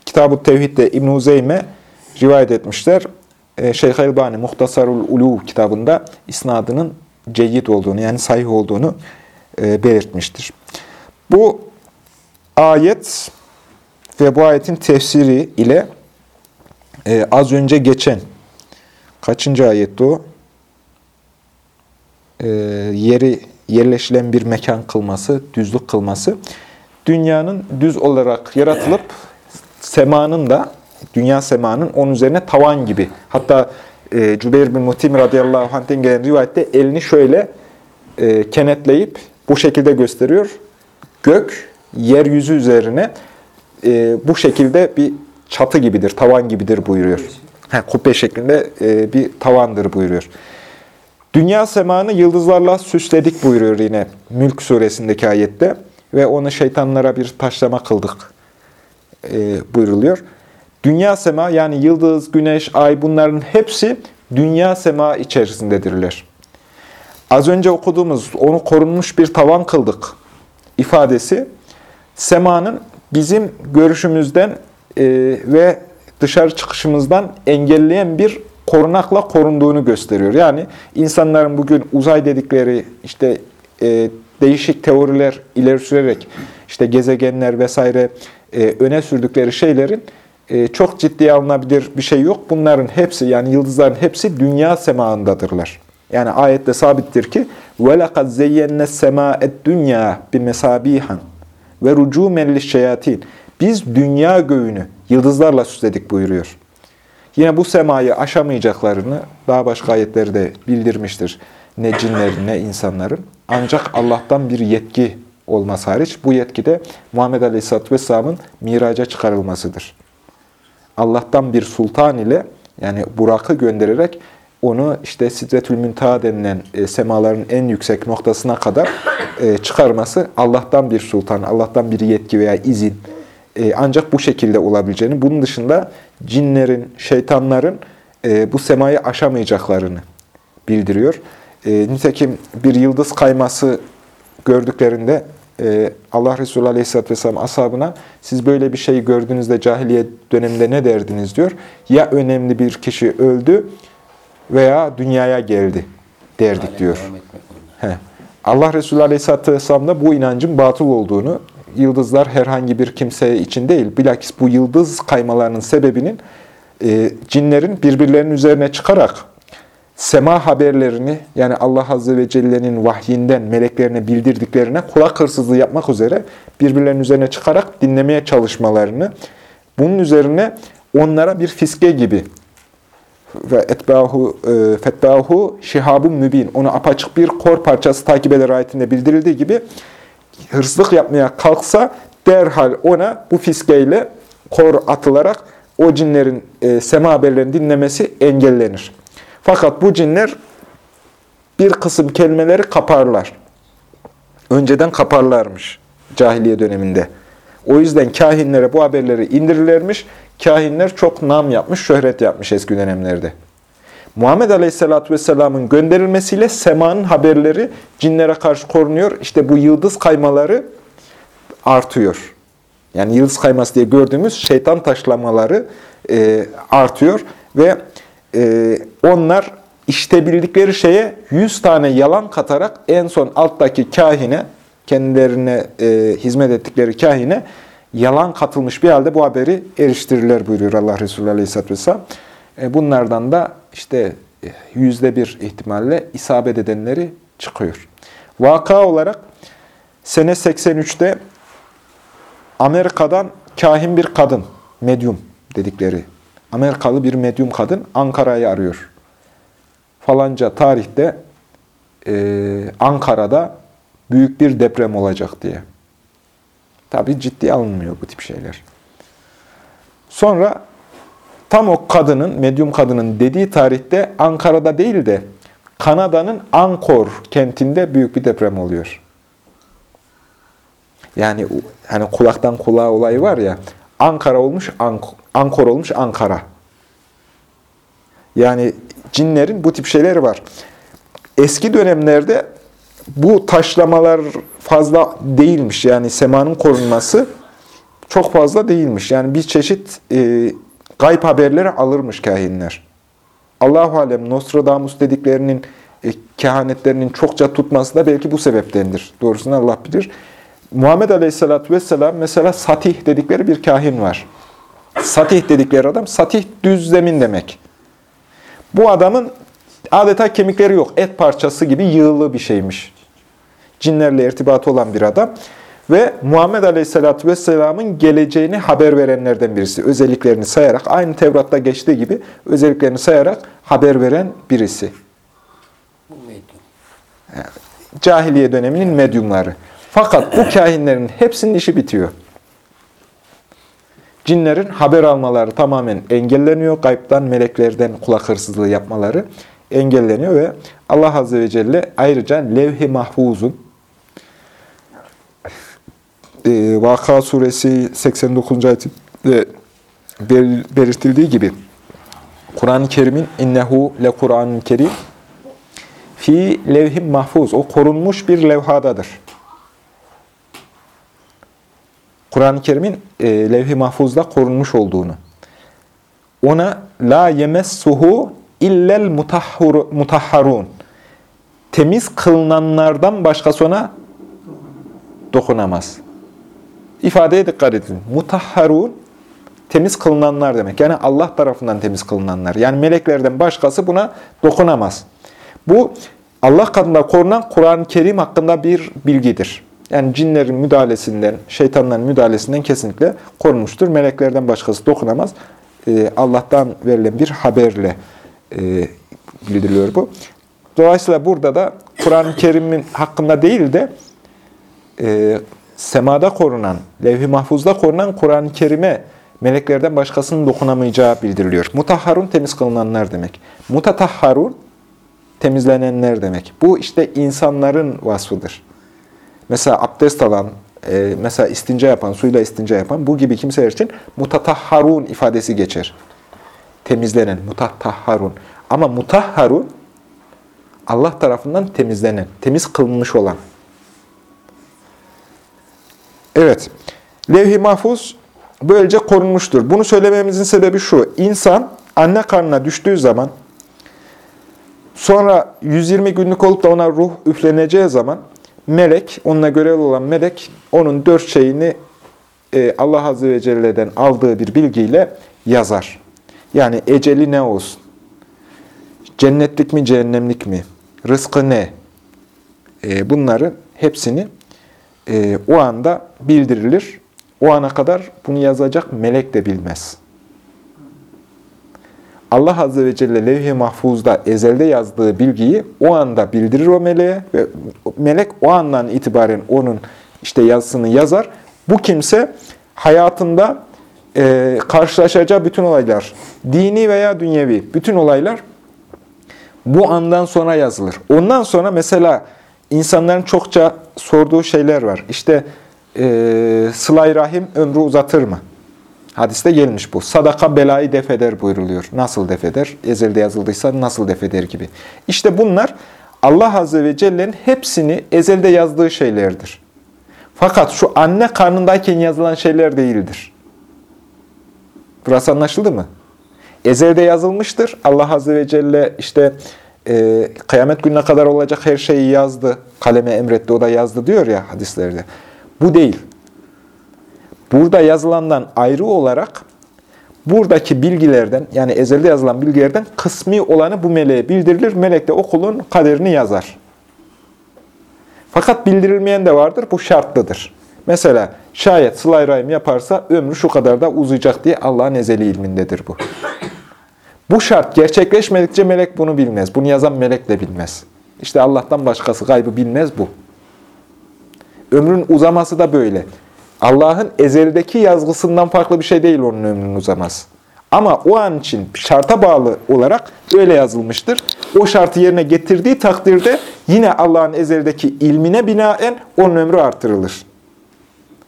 Kitab-ı Tevhid'de İbn-i Uzeyme rivayet etmişler. E, Şeyh Elbani Muhtasarul Ulu kitabında isnadının ceyyid olduğunu yani sahih olduğunu e, belirtmiştir. Bu ayet ve bu ayetin tefsiri ile e, az önce geçen kaçıncı ayetti o? E, yeri yerleşilen bir mekan kılması, düzlük kılması. Dünyanın düz olarak yaratılıp semanın da, dünya semanın onun üzerine tavan gibi. Hatta e, Cübeyr bin Mutim radıyallahu anh'ten gelen rivayette elini şöyle e, kenetleyip bu şekilde gösteriyor. Gök, yeryüzü üzerine e, bu şekilde bir çatı gibidir, tavan gibidir buyuruyor. Ha, kubbe şeklinde e, bir tavandır buyuruyor. Dünya semanı yıldızlarla süsledik buyuruyor yine Mülk suresindeki ayette. Ve onu şeytanlara bir taşlama kıldık e, buyruluyor. Dünya sema yani yıldız, güneş, ay bunların hepsi dünya sema içerisindedirler. Az önce okuduğumuz onu korunmuş bir tavan kıldık ifadesi semanın bizim görüşümüzden e, ve dışarı çıkışımızdan engelleyen bir korunakla korunduğunu gösteriyor. Yani insanların bugün uzay dedikleri işte e, değişik teoriler ileri sürerek işte gezegenler vesaire e, öne sürdükleri şeylerin e, çok ciddiye alınabilir bir şey yok. Bunların hepsi yani yıldızların hepsi dünya semağındadırlar. Yani ayette sabittir ki وَلَقَدْ زَيَّنَّ السَّمَاءَ الدُّنْيَا بِمَسَابِيحًا ve rucumen şeyatin. Biz dünya göğünü yıldızlarla süsledik buyuruyor. Yine bu semayı aşamayacaklarını daha başka ayetleri bildirmiştir. Ne cinlerin ne insanların. Ancak Allah'tan bir yetki olması hariç bu yetki de Muhammed Aleyhisselatü Vesselam'ın miraca çıkarılmasıdır. Allah'tan bir sultan ile yani Burak'ı göndererek onu işte Sidretül Müntaha denilen e, semaların en yüksek noktasına kadar e, çıkarması Allah'tan bir sultan, Allah'tan bir yetki veya izin e, ancak bu şekilde olabileceğini, bunun dışında cinlerin, şeytanların e, bu semayı aşamayacaklarını bildiriyor. E, nitekim bir yıldız kayması gördüklerinde e, Allah Resulü Aleyhisselatü Vesselam ashabına siz böyle bir şey gördüğünüzde cahiliye döneminde ne derdiniz diyor. Ya önemli bir kişi öldü veya dünyaya geldi derdik diyor. Allah Resulü Aleyhisselatü Vesselam da bu inancın batıl olduğunu, yıldızlar herhangi bir kimse için değil, bilakis bu yıldız kaymalarının sebebinin e, cinlerin birbirlerinin üzerine çıkarak sema haberlerini yani Allah Azze ve Celle'nin vahyinden meleklerine bildirdiklerine kulak hırsızlığı yapmak üzere birbirlerinin üzerine çıkarak dinlemeye çalışmalarını, bunun üzerine onlara bir fiske gibi ve etbahu e, fetbahu şihabun mübin. Onu apaçık bir kor parçası takip eder ayetinde bildirildiği gibi hırsızlık yapmaya kalksa derhal ona bu fiskeyle kor atılarak o cinlerin e, sema haberlerini dinlemesi engellenir. Fakat bu cinler bir kısım kelimeleri kaparlar. Önceden kaparlarmış cahiliye döneminde. O yüzden kahinlere bu haberleri indirirlermiş. Kahinler çok nam yapmış, şöhret yapmış eski dönemlerde. Muhammed Aleyhisselatü Vesselam'ın gönderilmesiyle semanın haberleri cinlere karşı korunuyor. İşte bu yıldız kaymaları artıyor. Yani yıldız kayması diye gördüğümüz şeytan taşlamaları e, artıyor. Ve e, onlar işte bildikleri şeye 100 tane yalan katarak en son alttaki kahine, kendilerine e, hizmet ettikleri kahine yalan katılmış bir halde bu haberi eriştirirler buyuruyor Allah Resulü Aleyhisselatü Vesselam. E, bunlardan da işte e, yüzde bir ihtimalle isabet edenleri çıkıyor. Vaka olarak sene 83'te Amerika'dan kahin bir kadın, medyum dedikleri, Amerikalı bir medyum kadın Ankara'yı arıyor. Falanca tarihte e, Ankara'da büyük bir deprem olacak diye. Tabi ciddi alınmıyor bu tip şeyler. Sonra tam o kadının, medyum kadının dediği tarihte Ankara'da değil de Kanada'nın Ankor kentinde büyük bir deprem oluyor. Yani hani kulaktan kulağa olayı var ya, Ankara olmuş, Ank Ankor olmuş Ankara. Yani cinlerin bu tip şeyleri var. Eski dönemlerde bu taşlamalar fazla değilmiş. Yani semanın korunması çok fazla değilmiş. Yani bir çeşit e, gayb haberleri alırmış kahinler. Allahu alem Nostradamus dediklerinin e, kehanetlerinin çokça tutması da belki bu sebeptendir. Doğrusunu Allah bilir. Muhammed Aleyhisselatü Vesselam mesela Satih dedikleri bir kahin var. Satih dedikleri adam, Satih düz zemin demek. Bu adamın adeta kemikleri yok. Et parçası gibi yığılı bir şeymiş. Cinlerle irtibatı olan bir adam. Ve Muhammed Aleyhisselatü Vesselam'ın geleceğini haber verenlerden birisi. Özelliklerini sayarak, aynı Tevrat'ta geçtiği gibi özelliklerini sayarak haber veren birisi. Cahiliye döneminin medyumları. Fakat bu (clears throat) kahinlerin hepsinin işi bitiyor. Cinlerin haber almaları tamamen engelleniyor. Gaybdan, meleklerden kulak hırsızlığı yapmaları engelleniyor ve Allah Azze ve Celle ayrıca levh-i mahfuzun e, Vaka suresi 89. ayetinde bel- belirtildiği gibi Kur'an-ı Kerim'in innehu le Kur'an-ı Kerim fi levh-i mahfuz. O korunmuş bir levhadadır. Kur'an-ı Kerim'in e, levh-i mahfuzda korunmuş olduğunu. Ona la yemessuhu illel mutahharun. Temiz kılınanlardan başkası ona dokunamaz. İfadeye dikkat edin. Mutahharun temiz kılınanlar demek. Yani Allah tarafından temiz kılınanlar. Yani meleklerden başkası buna dokunamaz. Bu Allah katında korunan Kur'an-ı Kerim hakkında bir bilgidir. Yani cinlerin müdahalesinden, şeytanların müdahalesinden kesinlikle korunmuştur. Meleklerden başkası dokunamaz. Ee, Allah'tan verilen bir haberle e, bildiriliyor bu. Dolayısıyla burada da Kur'an-ı Kerim'in hakkında değil de e, semada korunan, levh-i mahfuzda korunan Kur'an-ı Kerim'e meleklerden başkasının dokunamayacağı bildiriliyor. Mutahharun temiz kılınanlar demek. Mutatahharun temizlenenler demek. Bu işte insanların vasfıdır. Mesela abdest alan, e, mesela istinca yapan, suyla istinca yapan bu gibi kimseler için mutatahharun ifadesi geçer. Temizlenen, mutatahharun. Ama mutahharun Allah tarafından temizlenen, temiz kılınmış olan. Evet, levh-i mahfuz böylece korunmuştur. Bunu söylememizin sebebi şu, insan anne karnına düştüğü zaman, sonra 120 günlük olup da ona ruh üfleneceği zaman, melek, onunla görevli olan melek, onun dört şeyini e, Allah Azze ve Celle'den aldığı bir bilgiyle yazar. Yani eceli ne olsun? Cennetlik mi, cehennemlik mi? Rızkı ne? E, bunların hepsini e, o anda bildirilir. O ana kadar bunu yazacak melek de bilmez. Allah Azze ve Celle levh-i mahfuzda ezelde yazdığı bilgiyi o anda bildirir o meleğe ve melek o andan itibaren onun işte yazısını yazar. Bu kimse hayatında e, karşılaşacağı bütün olaylar, dini veya dünyevi bütün olaylar bu andan sonra yazılır. Ondan sonra mesela insanların çokça sorduğu şeyler var. İşte e, sıla rahim ömrü uzatır mı? Hadiste gelmiş bu. Sadaka belayı defeder buyruluyor. Nasıl defeder? Ezelde yazıldıysa nasıl defeder gibi. İşte bunlar Allah Azze ve Celle'nin hepsini ezelde yazdığı şeylerdir. Fakat şu anne karnındayken yazılan şeyler değildir. Burası anlaşıldı mı? Ezelde yazılmıştır. Allah Azze ve Celle işte e, kıyamet gününe kadar olacak her şeyi yazdı. Kaleme emretti, o da yazdı diyor ya hadislerde. Bu değil. Burada yazılandan ayrı olarak buradaki bilgilerden yani ezelde yazılan bilgilerden kısmi olanı bu meleğe bildirilir. Melek de okulun kaderini yazar. Fakat bildirilmeyen de vardır. Bu şartlıdır. Mesela şayet sıla rahim yaparsa ömrü şu kadar da uzayacak diye Allah'ın ezeli ilmindedir bu. Bu şart gerçekleşmedikçe melek bunu bilmez. Bunu yazan melek de bilmez. İşte Allah'tan başkası gaybı bilmez bu. Ömrün uzaması da böyle. Allah'ın ezeldeki yazgısından farklı bir şey değil onun ömrünün uzaması. Ama o an için şarta bağlı olarak öyle yazılmıştır. O şartı yerine getirdiği takdirde yine Allah'ın ezeldeki ilmine binaen onun ömrü artırılır.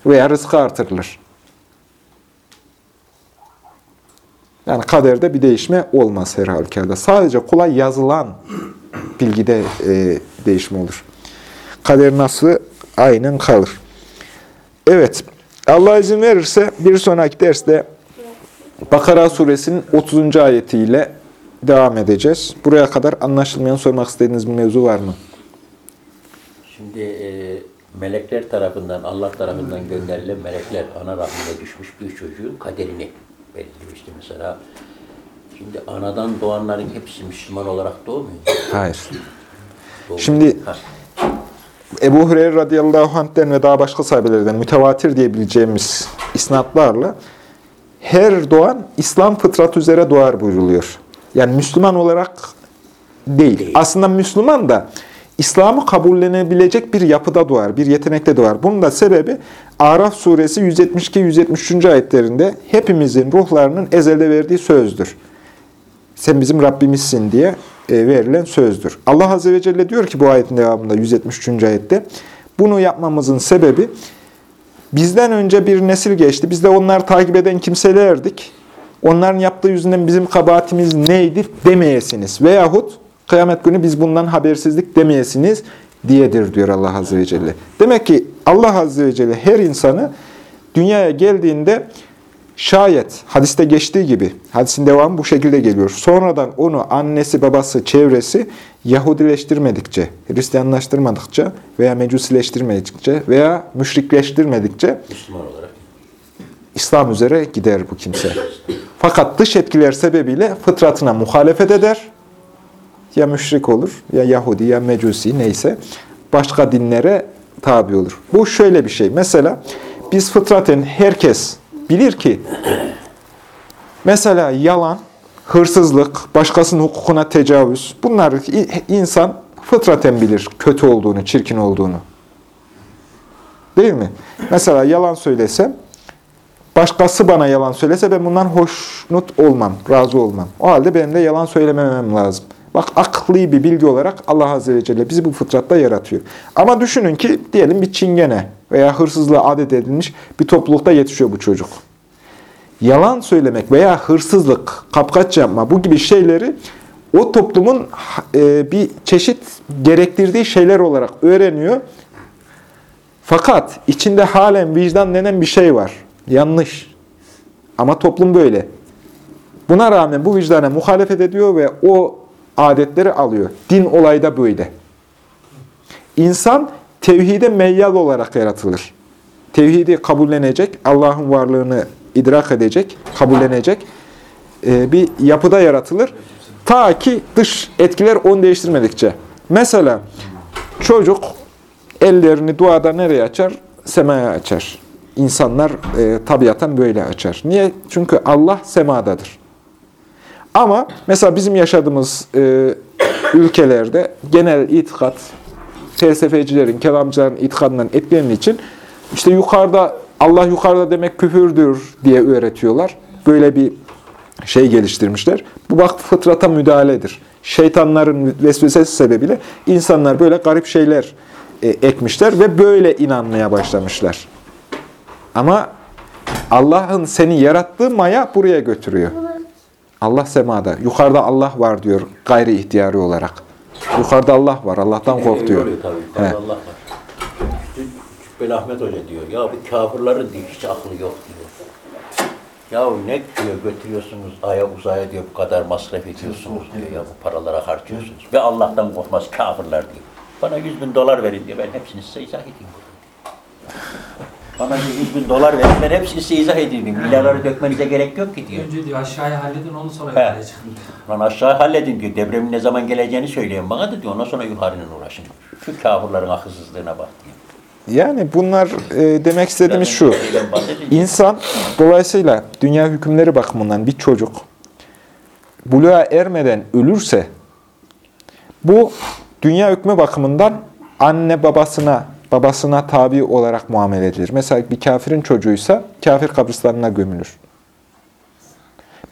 Veya rızkı artırılır. Yani kaderde bir değişme olmaz her halükarda. Sadece kolay yazılan bilgide e, değişme olur. Kader nasıl aynen kalır. Evet, Allah izin verirse bir sonraki derste Bakara suresinin 30. ayetiyle devam edeceğiz. Buraya kadar anlaşılmayan sormak istediğiniz bir mevzu var mı? Şimdi e, melekler tarafından, Allah tarafından gönderilen melekler ana rahmine düşmüş bir çocuğun kaderini belirliyor. İşte mesela şimdi anadan doğanların hepsi Müslüman olarak doğmuyor. Hayır. Doğmuyor. Şimdi- Ha, Ebu Hureyre radıyallahu anh'ten ve daha başka sahabelerden mütevatir diyebileceğimiz isnatlarla her doğan İslam fıtratı üzere doğar buyruluyor. Yani Müslüman olarak değil. Değil. Aslında Müslüman da İslam'ı kabullenebilecek bir yapıda doğar, bir yetenekte doğar. Bunun da sebebi Araf suresi 172-173. ayetlerinde hepimizin ruhlarının ezelde verdiği sözdür. Sen bizim Rabbimizsin diye e, verilen sözdür. Allah Azze ve Celle diyor ki bu ayetin devamında 173. ayette, bunu yapmamızın sebebi bizden önce bir nesil geçti. Biz de onları takip eden kimselerdik. Onların yaptığı yüzünden bizim kabahatimiz neydi demeyesiniz. Veyahut kıyamet günü biz bundan habersizlik demeyesiniz diyedir diyor Allah Azze ve Celle. Demek ki Allah Azze ve Celle her insanı dünyaya geldiğinde Şayet hadiste geçtiği gibi, hadisin devamı bu şekilde geliyor. Sonradan onu annesi, babası, çevresi Yahudileştirmedikçe, Hristiyanlaştırmadıkça veya Mecusileştirmedikçe veya müşrikleştirmedikçe Müslüman olarak. İslam üzere gider bu kimse. Fakat dış etkiler sebebiyle fıtratına muhalefet eder. Ya müşrik olur, ya Yahudi, ya Mecusi neyse. Başka dinlere tabi olur. Bu şöyle bir şey. Mesela biz fıtraten herkes bilir ki mesela yalan, hırsızlık, başkasının hukukuna tecavüz bunlar insan fıtraten bilir kötü olduğunu, çirkin olduğunu. Değil mi? Mesela yalan söylesem Başkası bana yalan söylese ben bundan hoşnut olmam, razı olmam. O halde benim de yalan söylememem lazım. Bak akli bir bilgi olarak Allah Azze ve Celle bizi bu fıtratta yaratıyor. Ama düşünün ki diyelim bir çingene veya hırsızlığa adet edilmiş bir toplulukta yetişiyor bu çocuk. Yalan söylemek veya hırsızlık, kapkaç yapma bu gibi şeyleri o toplumun e, bir çeşit gerektirdiği şeyler olarak öğreniyor. Fakat içinde halen vicdan denen bir şey var. Yanlış. Ama toplum böyle. Buna rağmen bu vicdana muhalefet ediyor ve o adetleri alıyor. Din olayda böyle. İnsan tevhide meyyal olarak yaratılır. Tevhidi kabullenecek, Allah'ın varlığını idrak edecek, kabullenecek e, bir yapıda yaratılır. Ta ki dış etkiler onu değiştirmedikçe. Mesela çocuk ellerini duada nereye açar? Semaya açar. İnsanlar e, tabiatan böyle açar. Niye? Çünkü Allah semadadır. Ama mesela bizim yaşadığımız e, ülkelerde genel itikat, felsefecilerin, kelamcıların itikadından etkilendiği için işte yukarıda, Allah yukarıda demek küfürdür diye öğretiyorlar. Böyle bir şey geliştirmişler. Bu bak fıtrata müdahaledir. Şeytanların vesvesesi sebebiyle insanlar böyle garip şeyler e, ekmişler ve böyle inanmaya başlamışlar. Ama Allah'ın seni yarattığı maya buraya götürüyor. Allah semada. Yukarıda Allah var diyor gayri ihtiyari olarak. Yukarıda Allah var. Allah'tan kork diyor. tabii. He. Allah var. Cübbeli Ahmet Hoca diyor, ya bu kafirlerin diyor, hiç aklı yok diyor. Ya ne diyor götürüyorsunuz aya uzaya diyor bu kadar masraf ediyorsunuz diyor ya bu paralara harcıyorsunuz. Ve Allah'tan korkmaz kafirler diyor. Bana 100 bin dolar verin diyor ben hepsini size izah edeyim. Bana diyor 100 bin dolar verin ben hepsini size izah edeyim. Milyarları dökmenize gerek yok ki diyor. Önce diyor aşağıya halledin onu sonra yukarıya çıkın. Lan aşağı halledin diyor. Depremin ne zaman geleceğini söyleyin bana da diyor. Ondan sonra yukarının uğraşın. Şu kafirlerin akılsızlığına bak diyor. Yani bunlar e, demek istediğimiz şu. İnsan dolayısıyla dünya hükümleri bakımından bir çocuk buluğa ermeden ölürse bu dünya hükmü bakımından anne babasına babasına tabi olarak muamele edilir. Mesela bir kafirin çocuğuysa kafir kabristanına gömülür.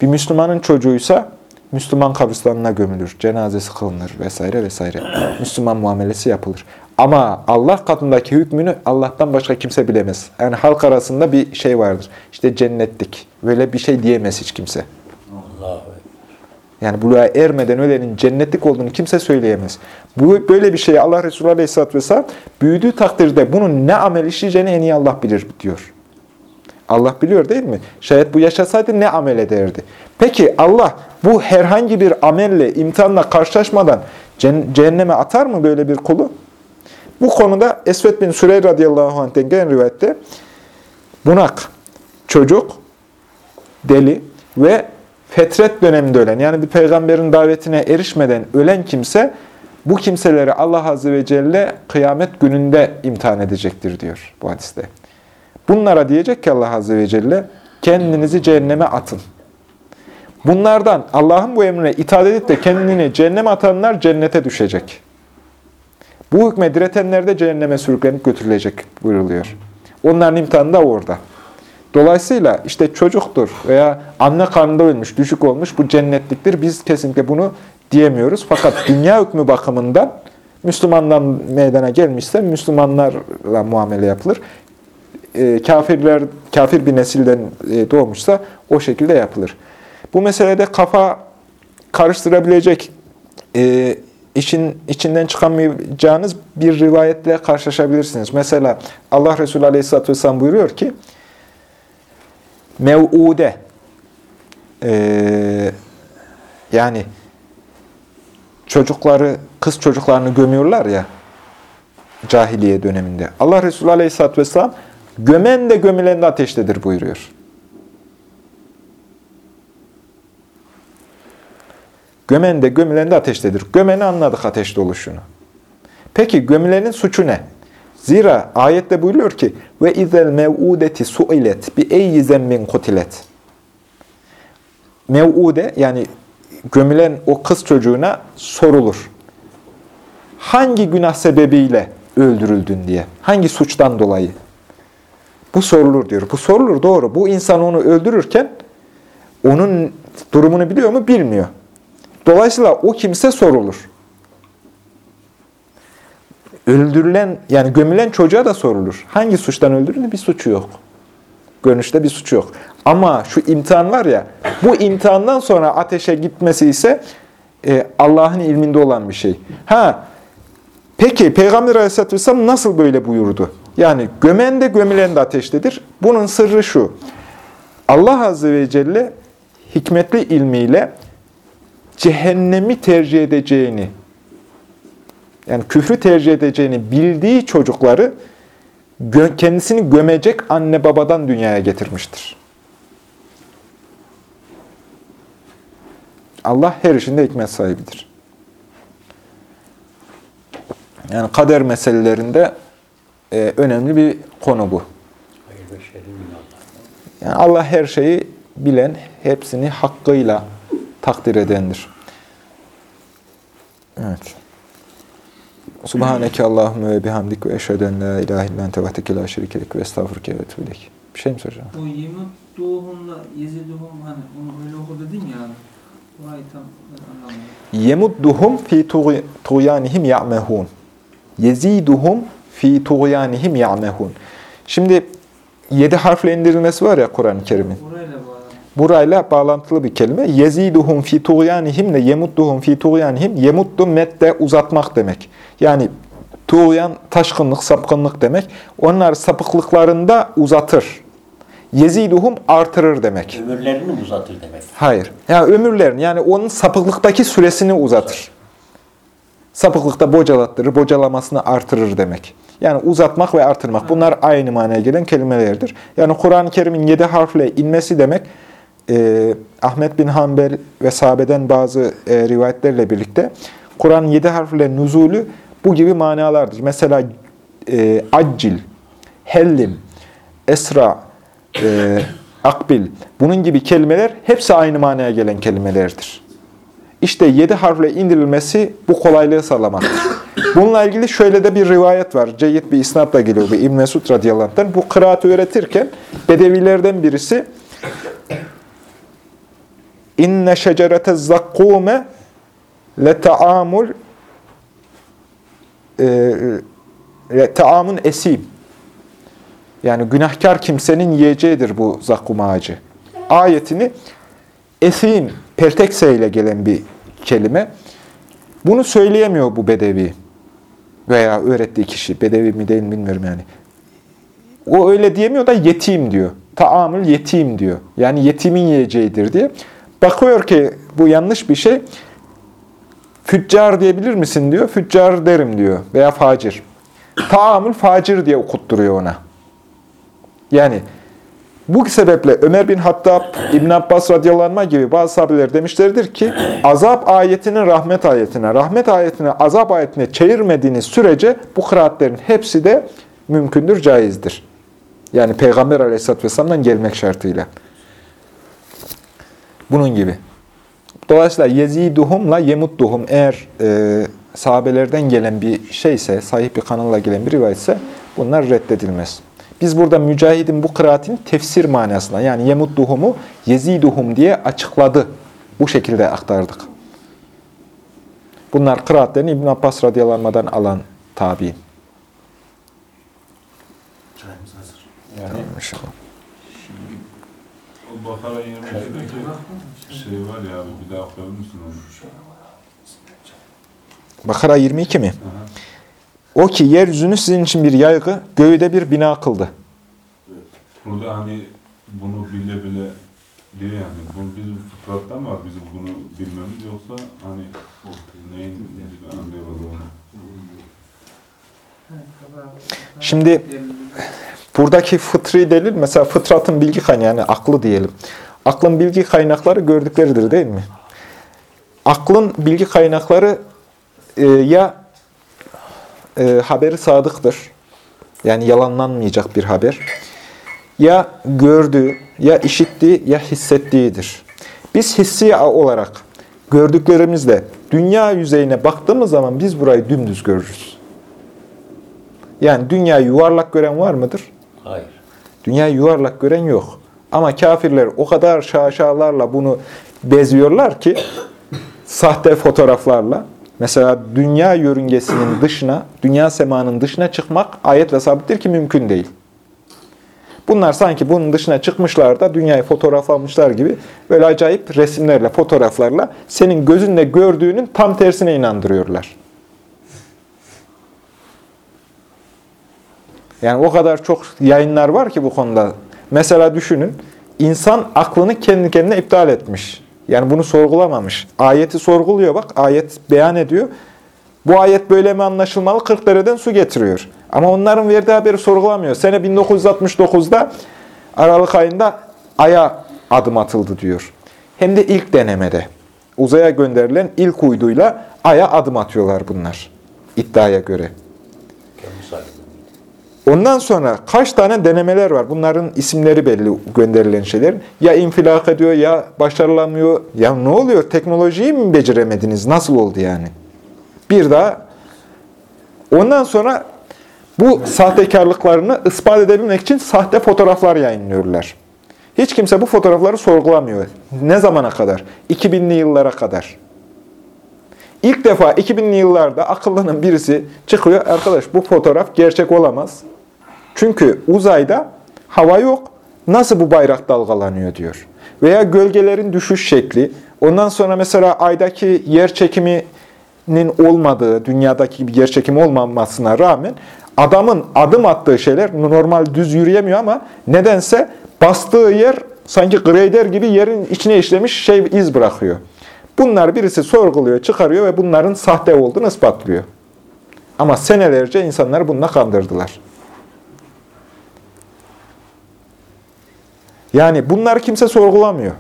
Bir Müslümanın çocuğuysa Müslüman kabristanına gömülür. Cenazesi kılınır vesaire vesaire. (clears throat) Müslüman muamelesi yapılır. Ama Allah katındaki hükmünü Allah'tan başka kimse bilemez. Yani halk arasında bir şey vardır. İşte cennetlik. Böyle bir şey diyemez hiç kimse. Allahu Yani buluğa ermeden ölenin cennetlik olduğunu kimse söyleyemez. Bu Böyle bir şeyi Allah Resulü Aleyhisselatü Vesselam büyüdüğü takdirde bunun ne amel işleyeceğini en iyi Allah bilir diyor. Allah biliyor değil mi? Şayet bu yaşasaydı ne amel ederdi? Peki Allah bu herhangi bir amelle, imtihanla karşılaşmadan cehenneme atar mı böyle bir kulu? Bu konuda Esved bin Süreyr radıyallahu anh'ten gelen rivayette bunak, çocuk, deli ve fetret döneminde ölen, yani bir peygamberin davetine erişmeden ölen kimse, bu kimseleri Allah Azze ve Celle kıyamet gününde imtihan edecektir diyor bu hadiste. Bunlara diyecek ki Allah Azze ve Celle, kendinizi cehenneme atın. Bunlardan Allah'ın bu emrine itaat edip de kendini cehenneme atanlar cennete düşecek. Bu hükme diretenler de cehenneme sürüklenip götürülecek buyuruluyor. Onların imtihanı da orada. Dolayısıyla işte çocuktur veya anne karnında ölmüş, düşük olmuş bu cennetliktir. Biz kesinlikle bunu diyemiyoruz. Fakat (laughs) dünya hükmü bakımından Müslümandan meydana gelmişse Müslümanlarla muamele yapılır. E, kafirler, kafir bir nesilden e, doğmuşsa o şekilde yapılır. Bu meselede kafa karıştırabilecek e, işin içinden çıkamayacağınız bir rivayetle karşılaşabilirsiniz. Mesela Allah Resulü Aleyhisselatü Vesselam buyuruyor ki, mev'ude e, yani çocukları, kız çocuklarını gömüyorlar ya cahiliye döneminde. Allah Resulü Aleyhisselatü Vesselam gömen de gömülen de ateştedir buyuruyor. Gömen de gömülen de ateştedir. Gömeni anladık ateşte oluşunu. Peki gömülenin suçu ne? Zira ayette buyuruyor ki ve izel mev'udeti suilet bi eyyi zembin kutilet. Mev'ude yani gömülen o kız çocuğuna sorulur. Hangi günah sebebiyle öldürüldün diye. Hangi suçtan dolayı? Bu sorulur diyor. Bu sorulur doğru. Bu insan onu öldürürken onun durumunu biliyor mu? Bilmiyor. Dolayısıyla o kimse sorulur. Öldürülen, yani gömülen çocuğa da sorulur. Hangi suçtan öldürüldü? Bir suçu yok. Görünüşte bir suçu yok. Ama şu imtihan var ya, bu imtihandan sonra ateşe gitmesi ise e, Allah'ın ilminde olan bir şey. Ha, peki Peygamber Aleyhisselatü Vesselam nasıl böyle buyurdu? Yani gömen de gömülen de ateştedir. Bunun sırrı şu. Allah Azze ve Celle hikmetli ilmiyle cehennemi tercih edeceğini, yani küfrü tercih edeceğini bildiği çocukları kendisini gömecek anne babadan dünyaya getirmiştir. Allah her işinde hikmet sahibidir. Yani kader meselelerinde e, önemli bir konu bu. Yani Allah her şeyi bilen, hepsini hakkıyla takdir edendir. Evet. Subhaneke Allahümme ve bihamdik ve eşheden la ilahe illan tevahdeke la şerikelek ve estağfurke ve etûlek. Bir şey mi soracağım? O yemut doğumla yeziduhum hani onu öyle oku dedin ya. Orayı tam anlamadım. Yemudduhum fi tuğy- tuğyanihim ya'mehun. Yeziduhum fi tuğyanihim ya'mehun. Şimdi yedi harfle indirilmesi var ya Kur'an-ı Kerim'in. Bağlı. Burayla bağlantılı bir kelime. Yeziduhum fi tuğyanihim de yemudduhum fi tuğyanihim. Yemuddu medde uzatmak demek. Yani tuğyan taşkınlık, sapkınlık demek. Onlar sapıklıklarında uzatır. Yeziduhum artırır demek. Ömürlerini uzatır demek. Hayır. Yani ömürlerini yani onun sapıklıktaki süresini uzatır. Sapıklıkta bocalattırır, bocalamasını artırır demek. Yani uzatmak ve artırmak. Bunlar aynı manaya gelen kelimelerdir. Yani Kur'an-ı Kerim'in yedi harfle inmesi demek, e, Ahmet bin Hanbel ve sahabeden bazı e, rivayetlerle birlikte Kur'an'ın yedi harfle nüzulü bu gibi manalardır. Mesela e, accil, hellim, esra, e, akbil, bunun gibi kelimeler hepsi aynı manaya gelen kelimelerdir. İşte yedi harfle indirilmesi bu kolaylığı sağlamaktır. Bununla ilgili şöyle de bir rivayet var. Ceyyid bir isnatla geliyor bu İbn Mesud radıyallahu anh'tan. Bu kıraatı öğretirken Bedevilerden birisi İnne şecerete zakkume le taamul e, taamun esim. Yani günahkar kimsenin yiyeceğidir bu zakkum ağacı. Ayetini esim, pertekse ile gelen bir kelime. Bunu söyleyemiyor bu bedevi veya öğrettiği kişi. Bedevi mi değil mi bilmiyorum yani. O öyle diyemiyor da yetim diyor. Taamül yetim diyor. Yani yetimin yiyeceğidir diye. Bakıyor ki bu yanlış bir şey. Füccar diyebilir misin diyor. Füccar derim diyor. Veya facir. Taamül facir diye okutturuyor ona. Yani bu sebeple Ömer bin Hattab, İbn Abbas radıyallahu anh gibi bazı sahabeler demişlerdir ki azap ayetini rahmet ayetine, rahmet ayetini azap ayetine çevirmediğiniz sürece bu kıraatlerin hepsi de mümkündür, caizdir. Yani Peygamber aleyhisselatü vesselam'dan gelmek şartıyla. Bunun gibi. Dolayısıyla yeziduhumla yemudduhum eğer e, sahabelerden gelen bir şeyse, sahih bir kanalla gelen bir rivayetse bunlar reddedilmez. Biz burada Mücahid'in bu kıraatin tefsir manasına yani yemudduhumu yeziduhum diye açıkladı. Bu şekilde aktardık. Bunlar kıraatlerini İbn Abbas radıyallahu anh'dan alan tabi'in. Çayımız hazır. Tamam, inşallah. O Bakara 22'deki şey var ya abi bir daha koyar mısın onu? Bakara 22 mi? Aha. O ki yeryüzünü sizin için bir yaygı, göğü de bir bina kıldı. Burada hani bunu bile bile diyor yani. Bu bizim fıtratta mı var bizim bunu bilmemiz yoksa hani neyin anlayamadım onu. Şimdi buradaki fıtri delil mesela fıtratın bilgi kaynağı yani aklı diyelim. Aklın bilgi kaynakları gördükleridir değil mi? Aklın bilgi kaynakları e, ya e, haberi sadıktır. Yani yalanlanmayacak bir haber. Ya gördüğü, ya işittiği, ya hissettiğidir. Biz hissi olarak gördüklerimizle dünya yüzeyine baktığımız zaman biz burayı dümdüz görürüz. Yani dünyayı yuvarlak gören var mıdır? Hayır. Dünyayı yuvarlak gören yok. Ama kafirler o kadar şaşalarla bunu beziyorlar ki (coughs) sahte fotoğraflarla mesela dünya yörüngesinin dışına, dünya semanın dışına çıkmak ayetle sabittir ki mümkün değil. Bunlar sanki bunun dışına çıkmışlar da dünyayı fotoğraflamışlar gibi böyle acayip resimlerle, fotoğraflarla senin gözünle gördüğünün tam tersine inandırıyorlar. Yani o kadar çok yayınlar var ki bu konuda. Mesela düşünün, insan aklını kendi kendine iptal etmiş. Yani bunu sorgulamamış. Ayeti sorguluyor bak, ayet beyan ediyor. Bu ayet böyle mi anlaşılmalı? 40 dereden su getiriyor. Ama onların verdiği haberi sorgulamıyor. Sene 1969'da Aralık ayında Ay'a adım atıldı diyor. Hem de ilk denemede. Uzaya gönderilen ilk uyduyla Ay'a adım atıyorlar bunlar. iddiaya göre. Ondan sonra kaç tane denemeler var. Bunların isimleri belli gönderilen şeyler. Ya infilak ediyor ya başarılamıyor. Ya ne oluyor? Teknolojiyi mi beceremediniz? Nasıl oldu yani? Bir daha ondan sonra bu sahtekarlıklarını ispat edebilmek için sahte fotoğraflar yayınlıyorlar. Hiç kimse bu fotoğrafları sorgulamıyor. Ne zamana kadar? 2000'li yıllara kadar. İlk defa 2000'li yıllarda akıllının birisi çıkıyor. Arkadaş bu fotoğraf gerçek olamaz. Çünkü uzayda hava yok. Nasıl bu bayrak dalgalanıyor diyor. Veya gölgelerin düşüş şekli. Ondan sonra mesela aydaki yer çekiminin olmadığı, dünyadaki gibi yer çekimi olmamasına rağmen adamın adım attığı şeyler normal düz yürüyemiyor ama nedense bastığı yer sanki grader gibi yerin içine işlemiş şey iz bırakıyor. Bunlar birisi sorguluyor, çıkarıyor ve bunların sahte olduğunu ispatlıyor. Ama senelerce insanları bununla kandırdılar. Yani bunları kimse sorgulamıyor.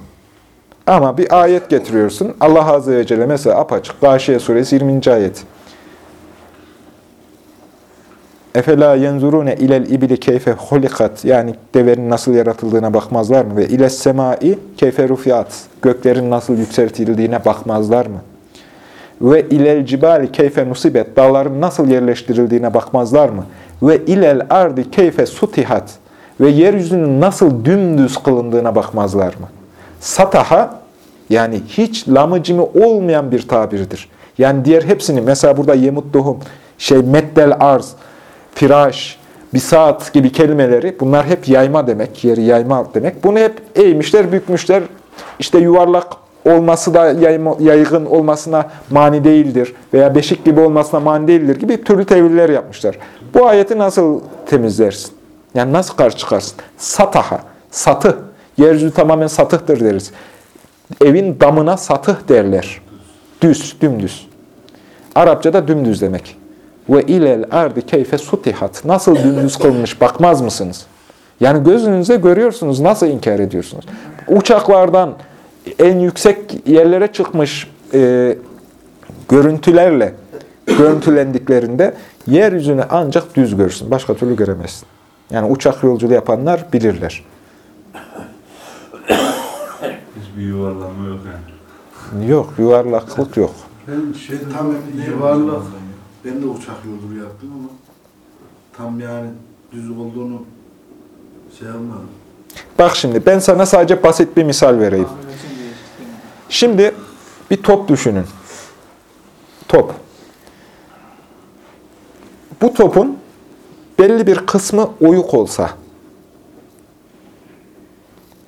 Ama bir ayet getiriyorsun. Allah Azze ve Celle mesela apaçık. Gâşiye suresi 20. ayet. Efela yenzurune ilel ibili keyfe hulikat yani devenin nasıl yaratıldığına bakmazlar mı? Ve iles semai keyfe rufiat göklerin nasıl yükseltildiğine bakmazlar mı? Ve ilel cibali keyfe nusibet dağların nasıl yerleştirildiğine bakmazlar mı? Ve ilel ardi keyfe sutihat ve yeryüzünün nasıl dümdüz kılındığına bakmazlar mı? Sataha yani hiç lamıcımı olmayan bir tabirdir. Yani diğer hepsini mesela burada yemuttuhum, şey meddel arz, firaş, bisat gibi kelimeleri bunlar hep yayma demek, yeri yayma demek. Bunu hep eğmişler, bükmüşler, işte yuvarlak olması da yaygın olmasına mani değildir veya beşik gibi olmasına mani değildir gibi türlü teviller yapmışlar. Bu ayeti nasıl temizlersin? Yani nasıl karşı çıkarsın? Sataha, satı. Yeryüzü tamamen satıhtır deriz. Evin damına satıh derler. Düz, dümdüz. Arapçada dümdüz demek. Ve ilel ardi keyfe sutihat. Nasıl dümdüz kılmış bakmaz mısınız? Yani gözünüzde görüyorsunuz. Nasıl inkar ediyorsunuz? Uçaklardan en yüksek yerlere çıkmış e, görüntülerle görüntülendiklerinde yeryüzünü ancak düz görürsün. Başka türlü göremezsin. Yani uçak yolculuğu yapanlar bilirler. Hiçbir yuvarlanma yok yani. Yok, yuvarlaklık yok. Ben şey tam yuvarlak. Ben de uçak yolculuğu yaptım ama tam yani düz olduğunu şey yapmadım. Bak şimdi ben sana sadece basit bir misal vereyim. Şimdi bir top düşünün. Top. Bu topun belli bir kısmı oyuk olsa,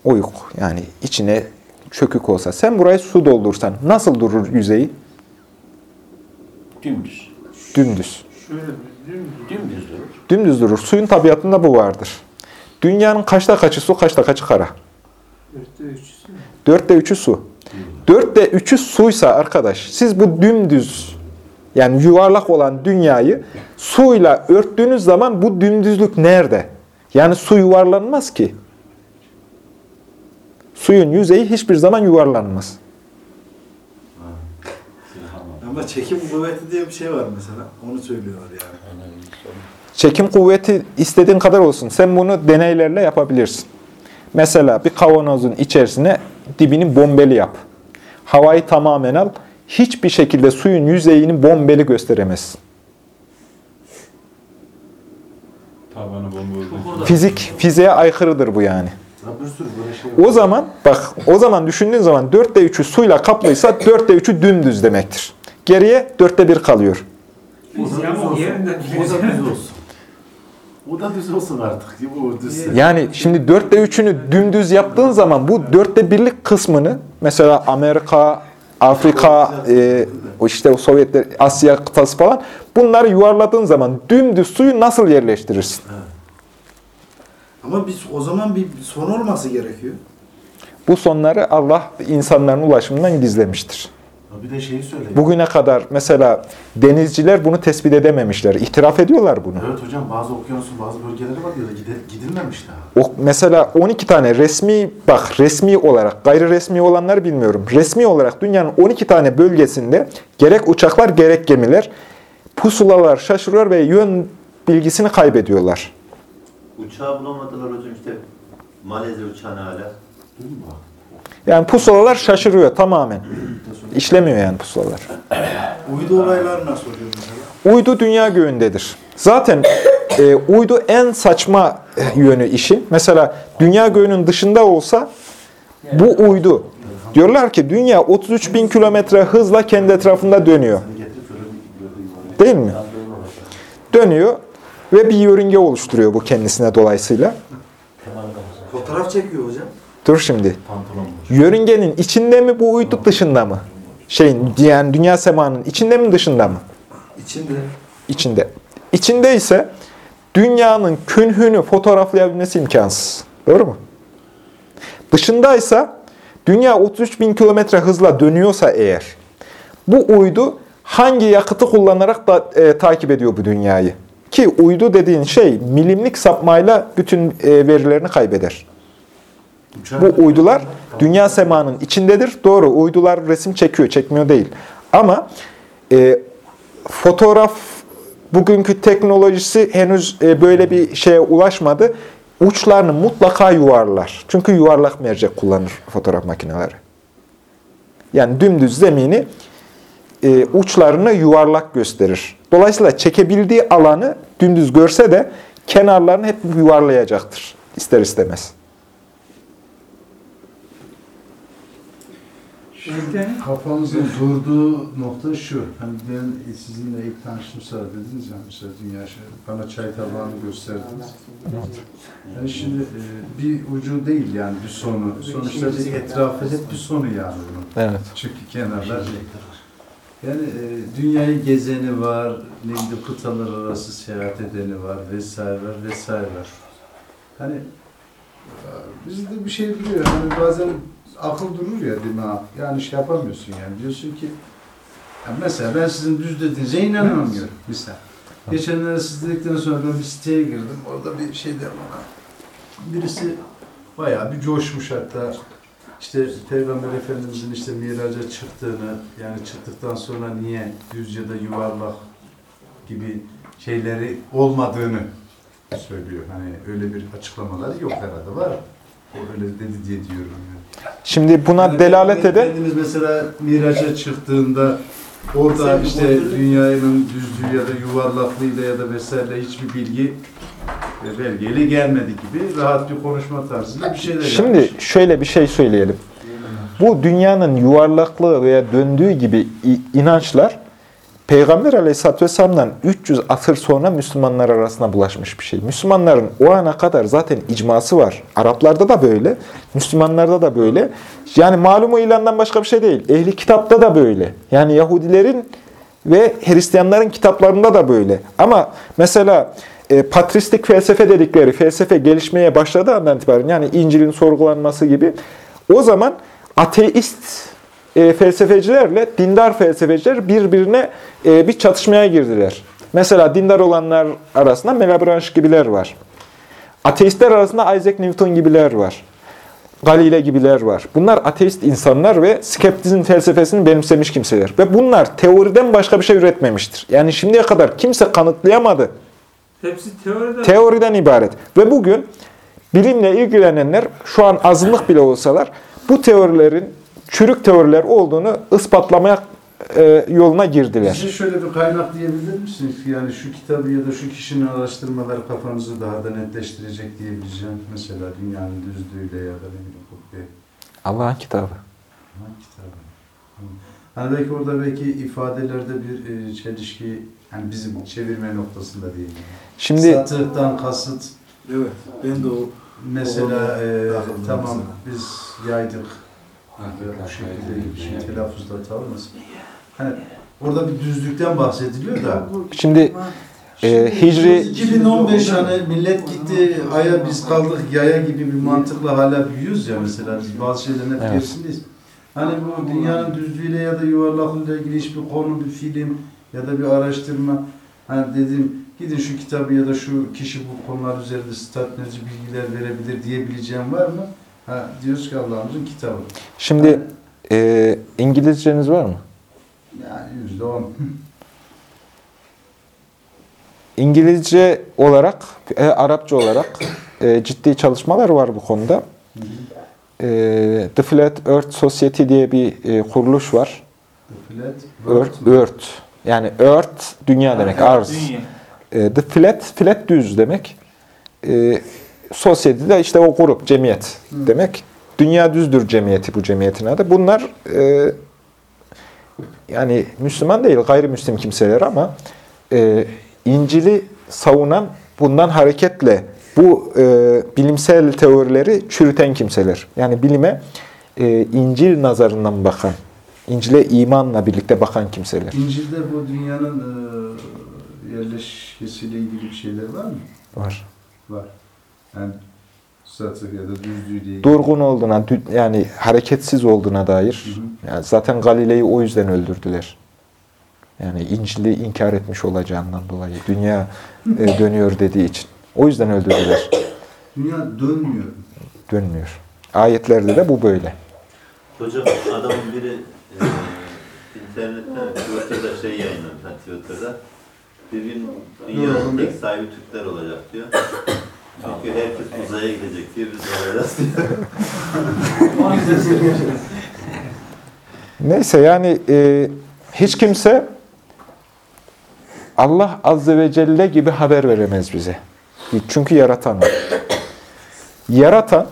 oyuk yani içine çökük olsa, sen burayı su doldursan nasıl durur yüzeyi? Dümdüz. Dümdüz. Şöyle? Dümdüz durur. Dümdüz durur. Suyun tabiatında bu vardır. Dünyanın kaçta kaçı su, kaçta kaçı kara? Dörtte üçü su. Dörtte üçü suysa arkadaş, siz bu dümdüz, yani yuvarlak olan dünyayı suyla örttüğünüz zaman bu dümdüzlük nerede? Yani su yuvarlanmaz ki. Suyun yüzeyi hiçbir zaman yuvarlanmaz. Ama çekim kuvveti diye bir şey var mesela. Onu söylüyorlar yani. Çekim kuvveti istediğin kadar olsun. Sen bunu deneylerle yapabilirsin. Mesela bir kavanozun içerisine dibini bombeli yap. Havayı tamamen al. Hiçbir şekilde suyun yüzeyini bombeli gösteremezsin. Tabanı bomba. Fizik, fiziğe aykırıdır bu yani. Ya bir sürü böyle şey O zaman bak o zaman düşündüğün zaman dörtte üçü suyla kaplıysa dörtte üçü dümdüz demektir. Geriye dörtte bir kalıyor. O da düz olsun. O da düz olsun artık. Bu düz. Yani şimdi dörtte üçünü dümdüz yaptığın zaman bu dörtte birlik kısmını mesela Amerika, Afrika, e, işte o Sovyetler, Asya kıtası falan bunları yuvarladığın zaman dümdüz suyu nasıl yerleştirirsin? Ama biz o zaman bir son olması gerekiyor. Bu sonları Allah insanların ulaşımından gizlemiştir. Bir de şeyi söyle. Bugüne kadar mesela denizciler bunu tespit edememişler. İtiraf ediyorlar bunu. Evet hocam bazı okyanusun bazı bölgeleri var diyor da gidilmemiş daha. O, mesela 12 tane resmi, bak resmi olarak, gayri resmi olanları bilmiyorum. Resmi olarak dünyanın 12 tane bölgesinde gerek uçaklar gerek gemiler pusulalar şaşırıyor ve yön bilgisini kaybediyorlar. Uçağı bulamadılar hocam işte Malezya uçağını hala. Değil mi bak? Yani pusulalar şaşırıyor tamamen. İşlemiyor yani pusulalar. Uydu olayları nasıl oluyor? Uydu dünya göğündedir. Zaten e, uydu en saçma e, yönü işin. Mesela dünya göğünün dışında olsa bu uydu. Diyorlar ki dünya 33 bin kilometre hızla kendi etrafında dönüyor. Değil mi? Dönüyor ve bir yörünge oluşturuyor bu kendisine dolayısıyla. Fotoğraf çekiyor hocam. Dur şimdi. Yörüngenin içinde mi bu uydu dışında mı? Şeyin yani dünya semanın içinde mi dışında mı? İçinde. İçinde. İçinde ise dünyanın künhünü fotoğraflayabilmesi imkansız. Doğru mu? Dışındaysa dünya 33 bin kilometre hızla dönüyorsa eğer bu uydu hangi yakıtı kullanarak da e, takip ediyor bu dünyayı? Ki uydu dediğin şey milimlik sapmayla bütün e, verilerini kaybeder. Bu uydular dünya semanın içindedir. Doğru uydular resim çekiyor, çekmiyor değil. Ama e, fotoğraf bugünkü teknolojisi henüz e, böyle bir şeye ulaşmadı. Uçlarını mutlaka yuvarlar. Çünkü yuvarlak mercek kullanır fotoğraf makineleri. Yani dümdüz zemini e, uçlarını yuvarlak gösterir. Dolayısıyla çekebildiği alanı dümdüz görse de kenarlarını hep yuvarlayacaktır. ister istemez. Ertenin Kafamızın durduğu nokta şu. Hani ben sizinle ilk tanıştım sonra dediniz ya mesela dünya şey, bana çay tabağını gösterdiniz. Yani şimdi e, bir ucu değil yani bir sonu. Sonuçta bir etrafı hep bir sonu yani bunun. Evet. Çünkü kenarlar yani e, dünyayı gezeni var, ne bileyim kıtalar arası seyahat edeni var vesaire var vesaire var. Hani e, bizde bir şey biliyor. Hani bazen akıl durur ya abi? Yani şey yapamıyorsun yani. Diyorsun ki ya mesela ben sizin düz dediğinize inanamıyorum misal. Geçenlerde siz dedikten sonra ben bir siteye girdim. Orada bir şey de bana. Birisi bayağı bir coşmuş hatta. İşte Peygamber Efendimizin işte miraca çıktığını, yani çıktıktan sonra niye düz ya da yuvarlak gibi şeyleri olmadığını söylüyor. Hani öyle bir açıklamaları yok herhalde var. O öyle dedi diye diyorum yani. Şimdi buna Yani delalet eden Efendimiz mesela miraca çıktığında orada işte dünyanın düzlüğü ya da yuvarlaklığıyla ya da vesaire hiçbir bilgi belgeyle gelmedi gibi rahat bir konuşma tarzıyla bir şeyler Şimdi yapmış. şöyle bir şey söyleyelim. Bu dünyanın yuvarlaklığı veya döndüğü gibi inançlar Peygamber Aleyhisselatü Vesselam'dan 300 asır sonra Müslümanlar arasına bulaşmış bir şey. Müslümanların o ana kadar zaten icması var. Araplarda da böyle, Müslümanlarda da böyle. Yani malumu ilandan başka bir şey değil. Ehli kitapta da böyle. Yani Yahudilerin ve Hristiyanların kitaplarında da böyle. Ama mesela e, patristik felsefe dedikleri felsefe gelişmeye başladığı andan itibaren yani İncil'in sorgulanması gibi o zaman ateist e, felsefecilerle dindar felsefeciler birbirine e, bir çatışmaya girdiler. Mesela dindar olanlar arasında Malebranche gibiler var. Ateistler arasında Isaac Newton gibiler var. Galile gibiler var. Bunlar ateist insanlar ve skeptizm felsefesini benimsemiş kimseler. Ve bunlar teoriden başka bir şey üretmemiştir. Yani şimdiye kadar kimse kanıtlayamadı. hepsi teoride. Teoriden ibaret. Ve bugün bilimle ilgilenenler şu an azınlık bile olsalar bu teorilerin çürük teoriler olduğunu ispatlamaya e, yoluna girdiler. Size şöyle bir kaynak diyebilir misiniz? Yani şu kitabı ya da şu kişinin araştırmaları kafanızı daha da netleştirecek diyebileceğim. Mesela dünyanın düzlüğüyle ya da ne bileyim kubbe. Allah'ın kitabı. Hangi kitabı? Hani belki orada belki ifadelerde bir e, çelişki, yani bizim çevirme noktasında değil. Şimdi Satıhtan kasıt Evet, ben de o mesela e, tamam mesela. biz yaydık bu şekilde şey telaffuzda kalmasın. Hani orada bir düzlükten bahsediliyor da şimdi e, Hicri 2015 hani millet gitti aya biz kaldık yaya gibi bir mantıkla hala büyüyoruz ya mesela biz bazı şeylerin hep Evet. gerisindeyiz. Hani bu dünyanın düzlüğüyle ya da yuvarlaklığıyla ilgili hiçbir konu, bir film ya da bir araştırma hani dedim gidin şu kitabı ya da şu kişi bu konular üzerinde statünerci bilgiler verebilir diyebileceğim var mı? Ha, diyoruz ki Allah'ımızın kitabı. şimdi e, İngilizceniz var mı? Yani yüzde on. (laughs) İngilizce olarak, e, Arapça olarak e, ciddi çalışmalar var bu konuda. E, The Flat Earth Society diye bir e, kuruluş var. Flat, Earth, Earth. Yani Earth dünya demek, arz. Dünya. E, The Flat, flat düz demek. E, Society de işte o grup, cemiyet demek. Dünya düzdür cemiyeti bu cemiyetin adı. Bunlar e, yani Müslüman değil, gayrimüslim kimseler ama e, İncil'i savunan, bundan hareketle bu e, bilimsel teorileri çürüten kimseler. Yani bilime e, İncil nazarından bakan, İncil'e imanla birlikte bakan kimseler İncil'de bu dünyanın e, yerleşkesiyle ilgili bir şeyler var mı? var. Var. Yani ya da. Durgun olduğuna, yani hareketsiz olduğuna dair. Hı hı. Yani zaten Galile'yi o yüzden öldürdüler. Yani İncil'i inkar etmiş olacağından dolayı. Dünya e, dönüyor dediği için. O yüzden öldürdüler. Dünya dönmüyor. Dönmüyor. Ayetlerde de bu böyle. Hocam adamın biri e, internette Twitter'da şey yayınlamış. Twitter'da bir gün dünyanın tek sahibi Türkler olacak diyor. Çünkü herkes uzaya gidecek diye biz diyor. (laughs) Neyse yani e, hiç kimse Allah Azze ve Celle gibi haber veremez bize. Çünkü yaratan. Yaratan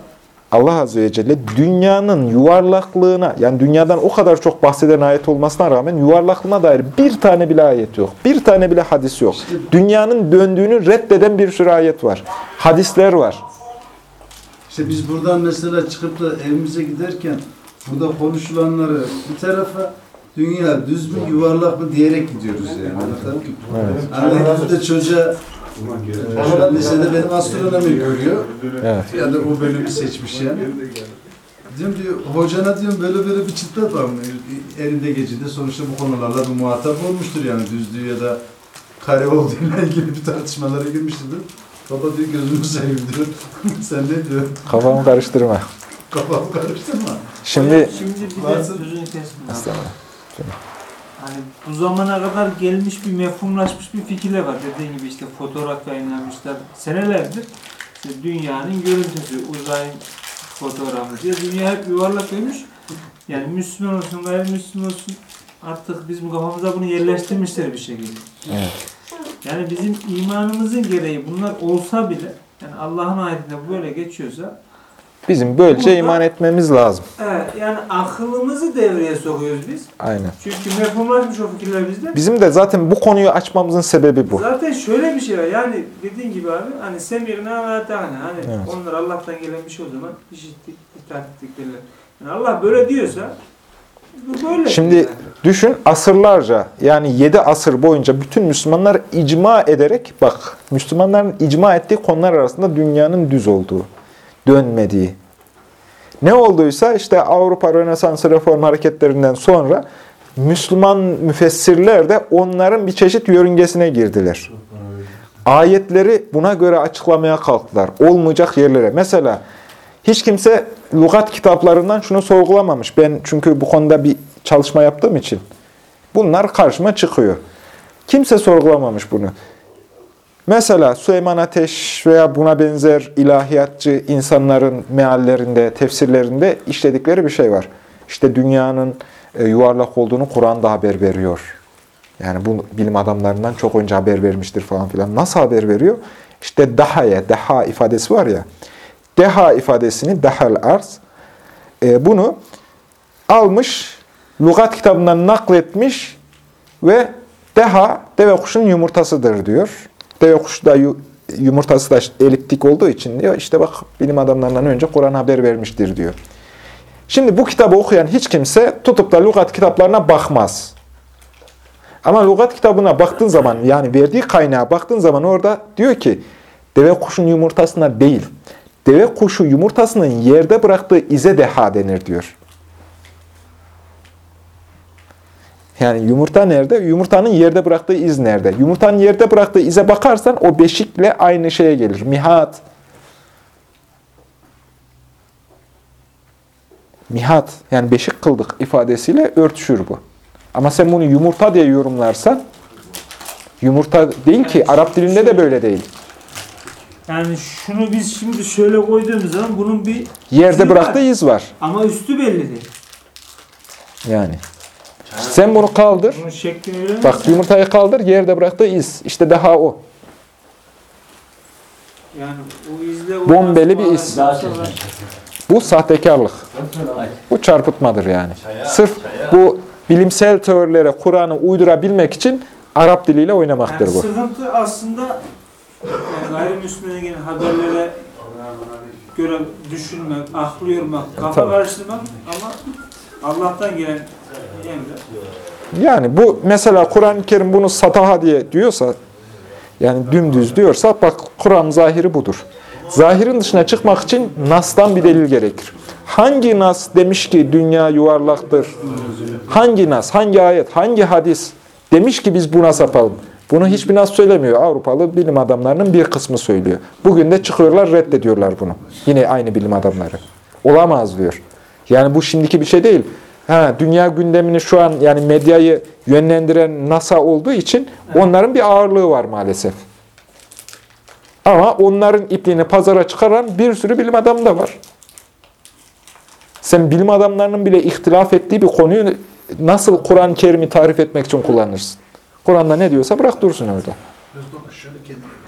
Allah Azze ve Celle dünyanın yuvarlaklığına, yani dünyadan o kadar çok bahseden ayet olmasına rağmen yuvarlaklığına dair bir tane bile ayet yok. Bir tane bile hadis yok. Dünyanın döndüğünü reddeden bir sürü ayet var. Hadisler var. İşte biz buradan mesela çıkıp da evimize giderken burada konuşulanları bir tarafa dünya düz mü yuvarlak mı diyerek gidiyoruz yani. Anladın mı? Evet. Hani de çocuğa e, lisede benim astronomi görüyor. Evet. Ya da o bölümü seçmiş yani. Diyorum diyor, hocana diyorum böyle böyle bir çıtlat var mı? Elinde gecede sonuçta bu konularla bir muhatap olmuştur yani düzlüğü ya da kare olduğuyla ilgili bir tartışmalara girmiştir. diyor. Baba diyor gözünü seveyim diyor. (laughs) Sen ne diyor? Kafamı karıştırma. Kafamı karıştırma. Şimdi Şimdi bir de sözünü abi. Estağfurullah. Hani bu zamana kadar gelmiş bir mefhumlaşmış bir fikirler var. Dediğin gibi işte fotoğraf yayınlamışlar. Senelerdir işte dünyanın görüntüsü, uzay fotoğrafı diye dünya hep yuvarlak koymuş. Yani Müslüman olsun, gayrimüslim olsun artık bizim kafamıza bunu yerleştirmişler bir şekilde. Evet. Yani bizim imanımızın gereği bunlar olsa bile yani Allah'ın ayetinde böyle geçiyorsa bizim böylece iman etmemiz lazım. evet, yani aklımızı devreye sokuyoruz biz. Aynen. Çünkü mefhumlaşmış o fikirler bizde. Bizim de zaten bu konuyu açmamızın sebebi bu. Zaten şöyle bir şey var yani dediğin gibi abi hani semirna ve ata'na hani Evet. onlar Allah'tan gelen bir şey o zaman işittik, itaat ettik derler. Yani Allah böyle diyorsa bu böyle. Şimdi düşün asırlarca yani 7 asır boyunca bütün Müslümanlar icma ederek bak Müslümanların icma ettiği konular arasında dünyanın düz olduğu, dönmediği. Ne olduysa işte Avrupa Rönesans reform hareketlerinden sonra Müslüman müfessirler de onların bir çeşit yörüngesine girdiler. Ayetleri buna göre açıklamaya kalktılar. Olmayacak yerlere. Mesela hiç kimse lügat kitaplarından şunu sorgulamamış. Ben çünkü bu konuda bir çalışma yaptığım için. Bunlar karşıma çıkıyor. Kimse sorgulamamış bunu. Mesela Süleyman Ateş veya buna benzer ilahiyatçı insanların meallerinde, tefsirlerinde işledikleri bir şey var. İşte dünyanın e, yuvarlak olduğunu Kur'an'da haber veriyor. Yani bu bilim adamlarından çok önce haber vermiştir falan filan. Nasıl haber veriyor? İşte dahaya, daha ifadesi var ya. Deha ifadesini, dehal arz, e, bunu almış, lügat kitabından nakletmiş ve deha, deve kuşunun yumurtasıdır diyor. Deve kuşu da yu- yumurtası da eliptik olduğu için diyor, işte bak bilim adamlarından önce Kur'an haber vermiştir diyor. Şimdi bu kitabı okuyan hiç kimse tutup da lügat kitaplarına bakmaz. Ama lügat kitabına baktığın zaman yani verdiği kaynağa baktığın zaman orada diyor ki deve kuşun yumurtasına değil, deve kuşu yumurtasının yerde bıraktığı ize deha denir diyor. Yani yumurta nerede? Yumurtanın yerde bıraktığı iz nerede? Yumurtanın yerde bıraktığı ize bakarsan o beşikle aynı şeye gelir. Mihat. Mihat yani beşik kıldık ifadesiyle örtüşür bu. Ama sen bunu yumurta diye yorumlarsan yumurta değil ki Arap dilinde de böyle değil. Yani şunu biz şimdi şöyle koyduğumuz zaman bunun bir Yerde bıraktığı var. iz var. Ama üstü belli değil. Yani. Sen bunu kaldır. Bunun şeklini. Bak yumurtayı kaldır, yerde bıraktığı iz. İşte daha o. Yani o izle o Bombeli bir iz. Bu sahtekarlık. Bu çarpıtmadır yani. Sırf bu bilimsel teorilere Kur'an'ı uydurabilmek için Arap diliyle oynamaktır Yani bu. sıkıntı aslında yani gayrimüslimlere gelen haberlere göre düşünmek, aklı yormak, kafa karıştırmak ama Allah'tan gelen. Yani bu mesela Kur'an-ı Kerim bunu sataha diye diyorsa, yani dümdüz diyorsa bak Kur'an zahiri budur. Zahirin dışına çıkmak için nastan bir delil gerekir. Hangi nas demiş ki dünya yuvarlaktır? Hangi nas, hangi ayet, hangi hadis demiş ki biz buna sapalım? Bunu hiçbir nas söylemiyor. Avrupalı bilim adamlarının bir kısmı söylüyor. Bugün de çıkıyorlar reddediyorlar bunu. Yine aynı bilim adamları. Olamaz diyor. Yani bu şimdiki bir şey değil. Ha, dünya gündemini şu an yani medyayı yönlendiren NASA olduğu için onların bir ağırlığı var maalesef. Ama onların ipliğini pazara çıkaran bir sürü bilim adamı da var. Sen bilim adamlarının bile ihtilaf ettiği bir konuyu nasıl Kur'an-ı Kerim'i tarif etmek için kullanırsın? Kur'an'da ne diyorsa bırak dursun orada. Şöyle kendine.